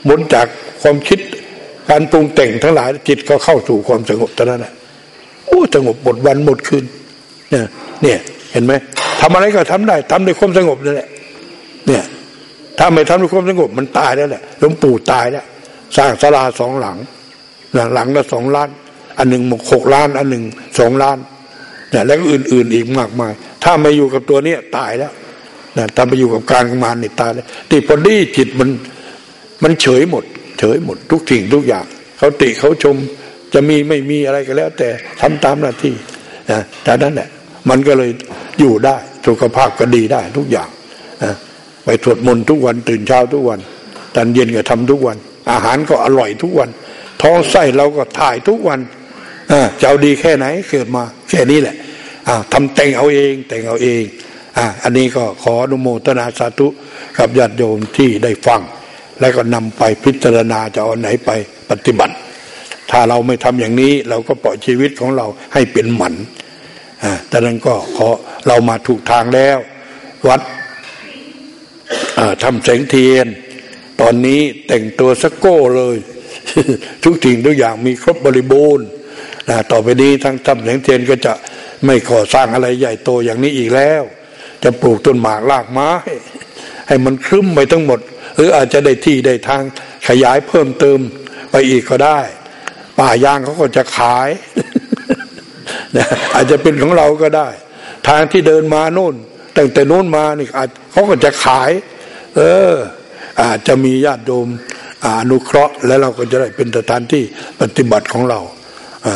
Speaker 1: หมุนจากความคิดการปรุงแต่งทั้งหลายจิตก็เข้าสู่ความสงบเท่านั้นแหละโอ้สงบหมดวันหมดคืนเนี่ยเนี่ยเห็นไหมทำอะไรก็ทำได้ทำด้วยความสงบนั่นแหละเนี่ยถ้าไม่ทำด้วยความสงบมันตายแล้วแหละหลวงปู่ตายแล้วสร้างศาลาสองหลังหลังละสองล้าน อันหนึ่งหกล้าน อันหนึ่งสองล้านเนี่ยแล้วก็อื่น ๆ อีกมากมาย ถ้าไม่อยู่กับตัวเนี้ยตายแล้วนะถ้าไปอยู่กับการงานนี่ตายแล้วที่พอดีจิตมันมันเฉยหมด เฉยหมดทุกสิ่งทุกอย่างเขาติเขาชมจะมีไม่มีอะไรก็แล้ว แต่ทำตามหน้าที่นะแต่นั้นแหละมันก็เลยอยู่ได้สุขภาพก็ดีได้ทุกอย่างนะไปสวดมนต์ทุกวันตื่นเช้าทุกวันตอนเย็นก็ทำทุกวัน อาหารก็อร่อยทุกวัน ท้องไส้เราก็ถ่ายทุกวัน จะเอาดีแค่ไหนเกิดมาแค่นี้แหละทำแต่งเอาเองแต่งเอาเองอ่าอันนี้ก็ขออนุโมทนาสาธุกับญาติโยมที่ได้ฟัง แล้วก็นำไปพิจารณาจะเอาไหนไปปฏิบัติ ถ้าเราไม่ทำอย่างนี้ เราก็ปล่อยชีวิตของเราให้เป็นหมันอ่าแต่นั้นก็ขอเรามาถูกทางแล้ว วัดทำแสงเทียน ตอนนี้แต่งตัวสกโก้เลย ทุกสิ่งทุกอย่างมีครบบริบูรณ์ ต่อไปนี้ทางทำแสงเทียนก็จะไม่ก่อสร้างอะไรใหญ่โตอย่างนี้อีกแล้ว จะปลูกต้นหมากลากไม้ ให้มันครึ้มไปทั้งหมด หรืออาจจะได้ที่ได้ทางขยายเพิ่มเติมไปอีกก็ได้ ป่ายางเขาก็จะขายนะอาจจะเป็นของเราก็ได้ ทางที่เดินมาโน่นตั้งแต่โน้นมานี่อาจเขาก็จะขาย เออ อาจจะมีญาติโยมอนุเคราะห์ และเราก็จะได้เป็นสถานที่ปฏิบัติของเราอ่า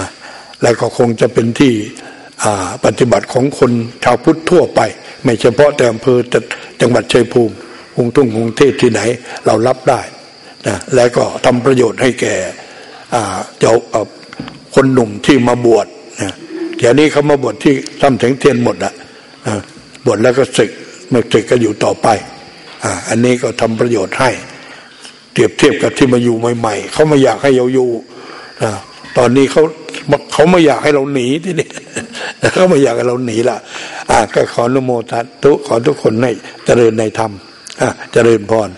Speaker 1: และก็คงจะเป็นที่ปฏิบัติของคนชาวพุทธทั่วไป ไม่เฉพาะแต่อำเภอจังหวัดชัยภูมิกรุงทุ่งกรุงเทพที่ไหนเรารับได้นะและก็ทำประโยชน์ให้แก่เจ้าคนหนุ่มที่มาบวชนะแค่นี้เขามาบวชที่ทำแสงเทียนหมดอะบวชแล้วก็ศึกเมื่อศึกก็อยู่ต่อไปอันนี้ก็ทำประโยชน์ให้เทียบเทียบกับที่มาอยู่ใหม่ ๆเขาไม่อยากให้เราอยู่ ตอนนี้เขาเขาไม่อยากให้เราหนีทีนี้เขาไม่อยากให้เราหนีละอะก็ขออนุโมทัตุขอทุกคนให้เจริญในธรรมอะเจริญพร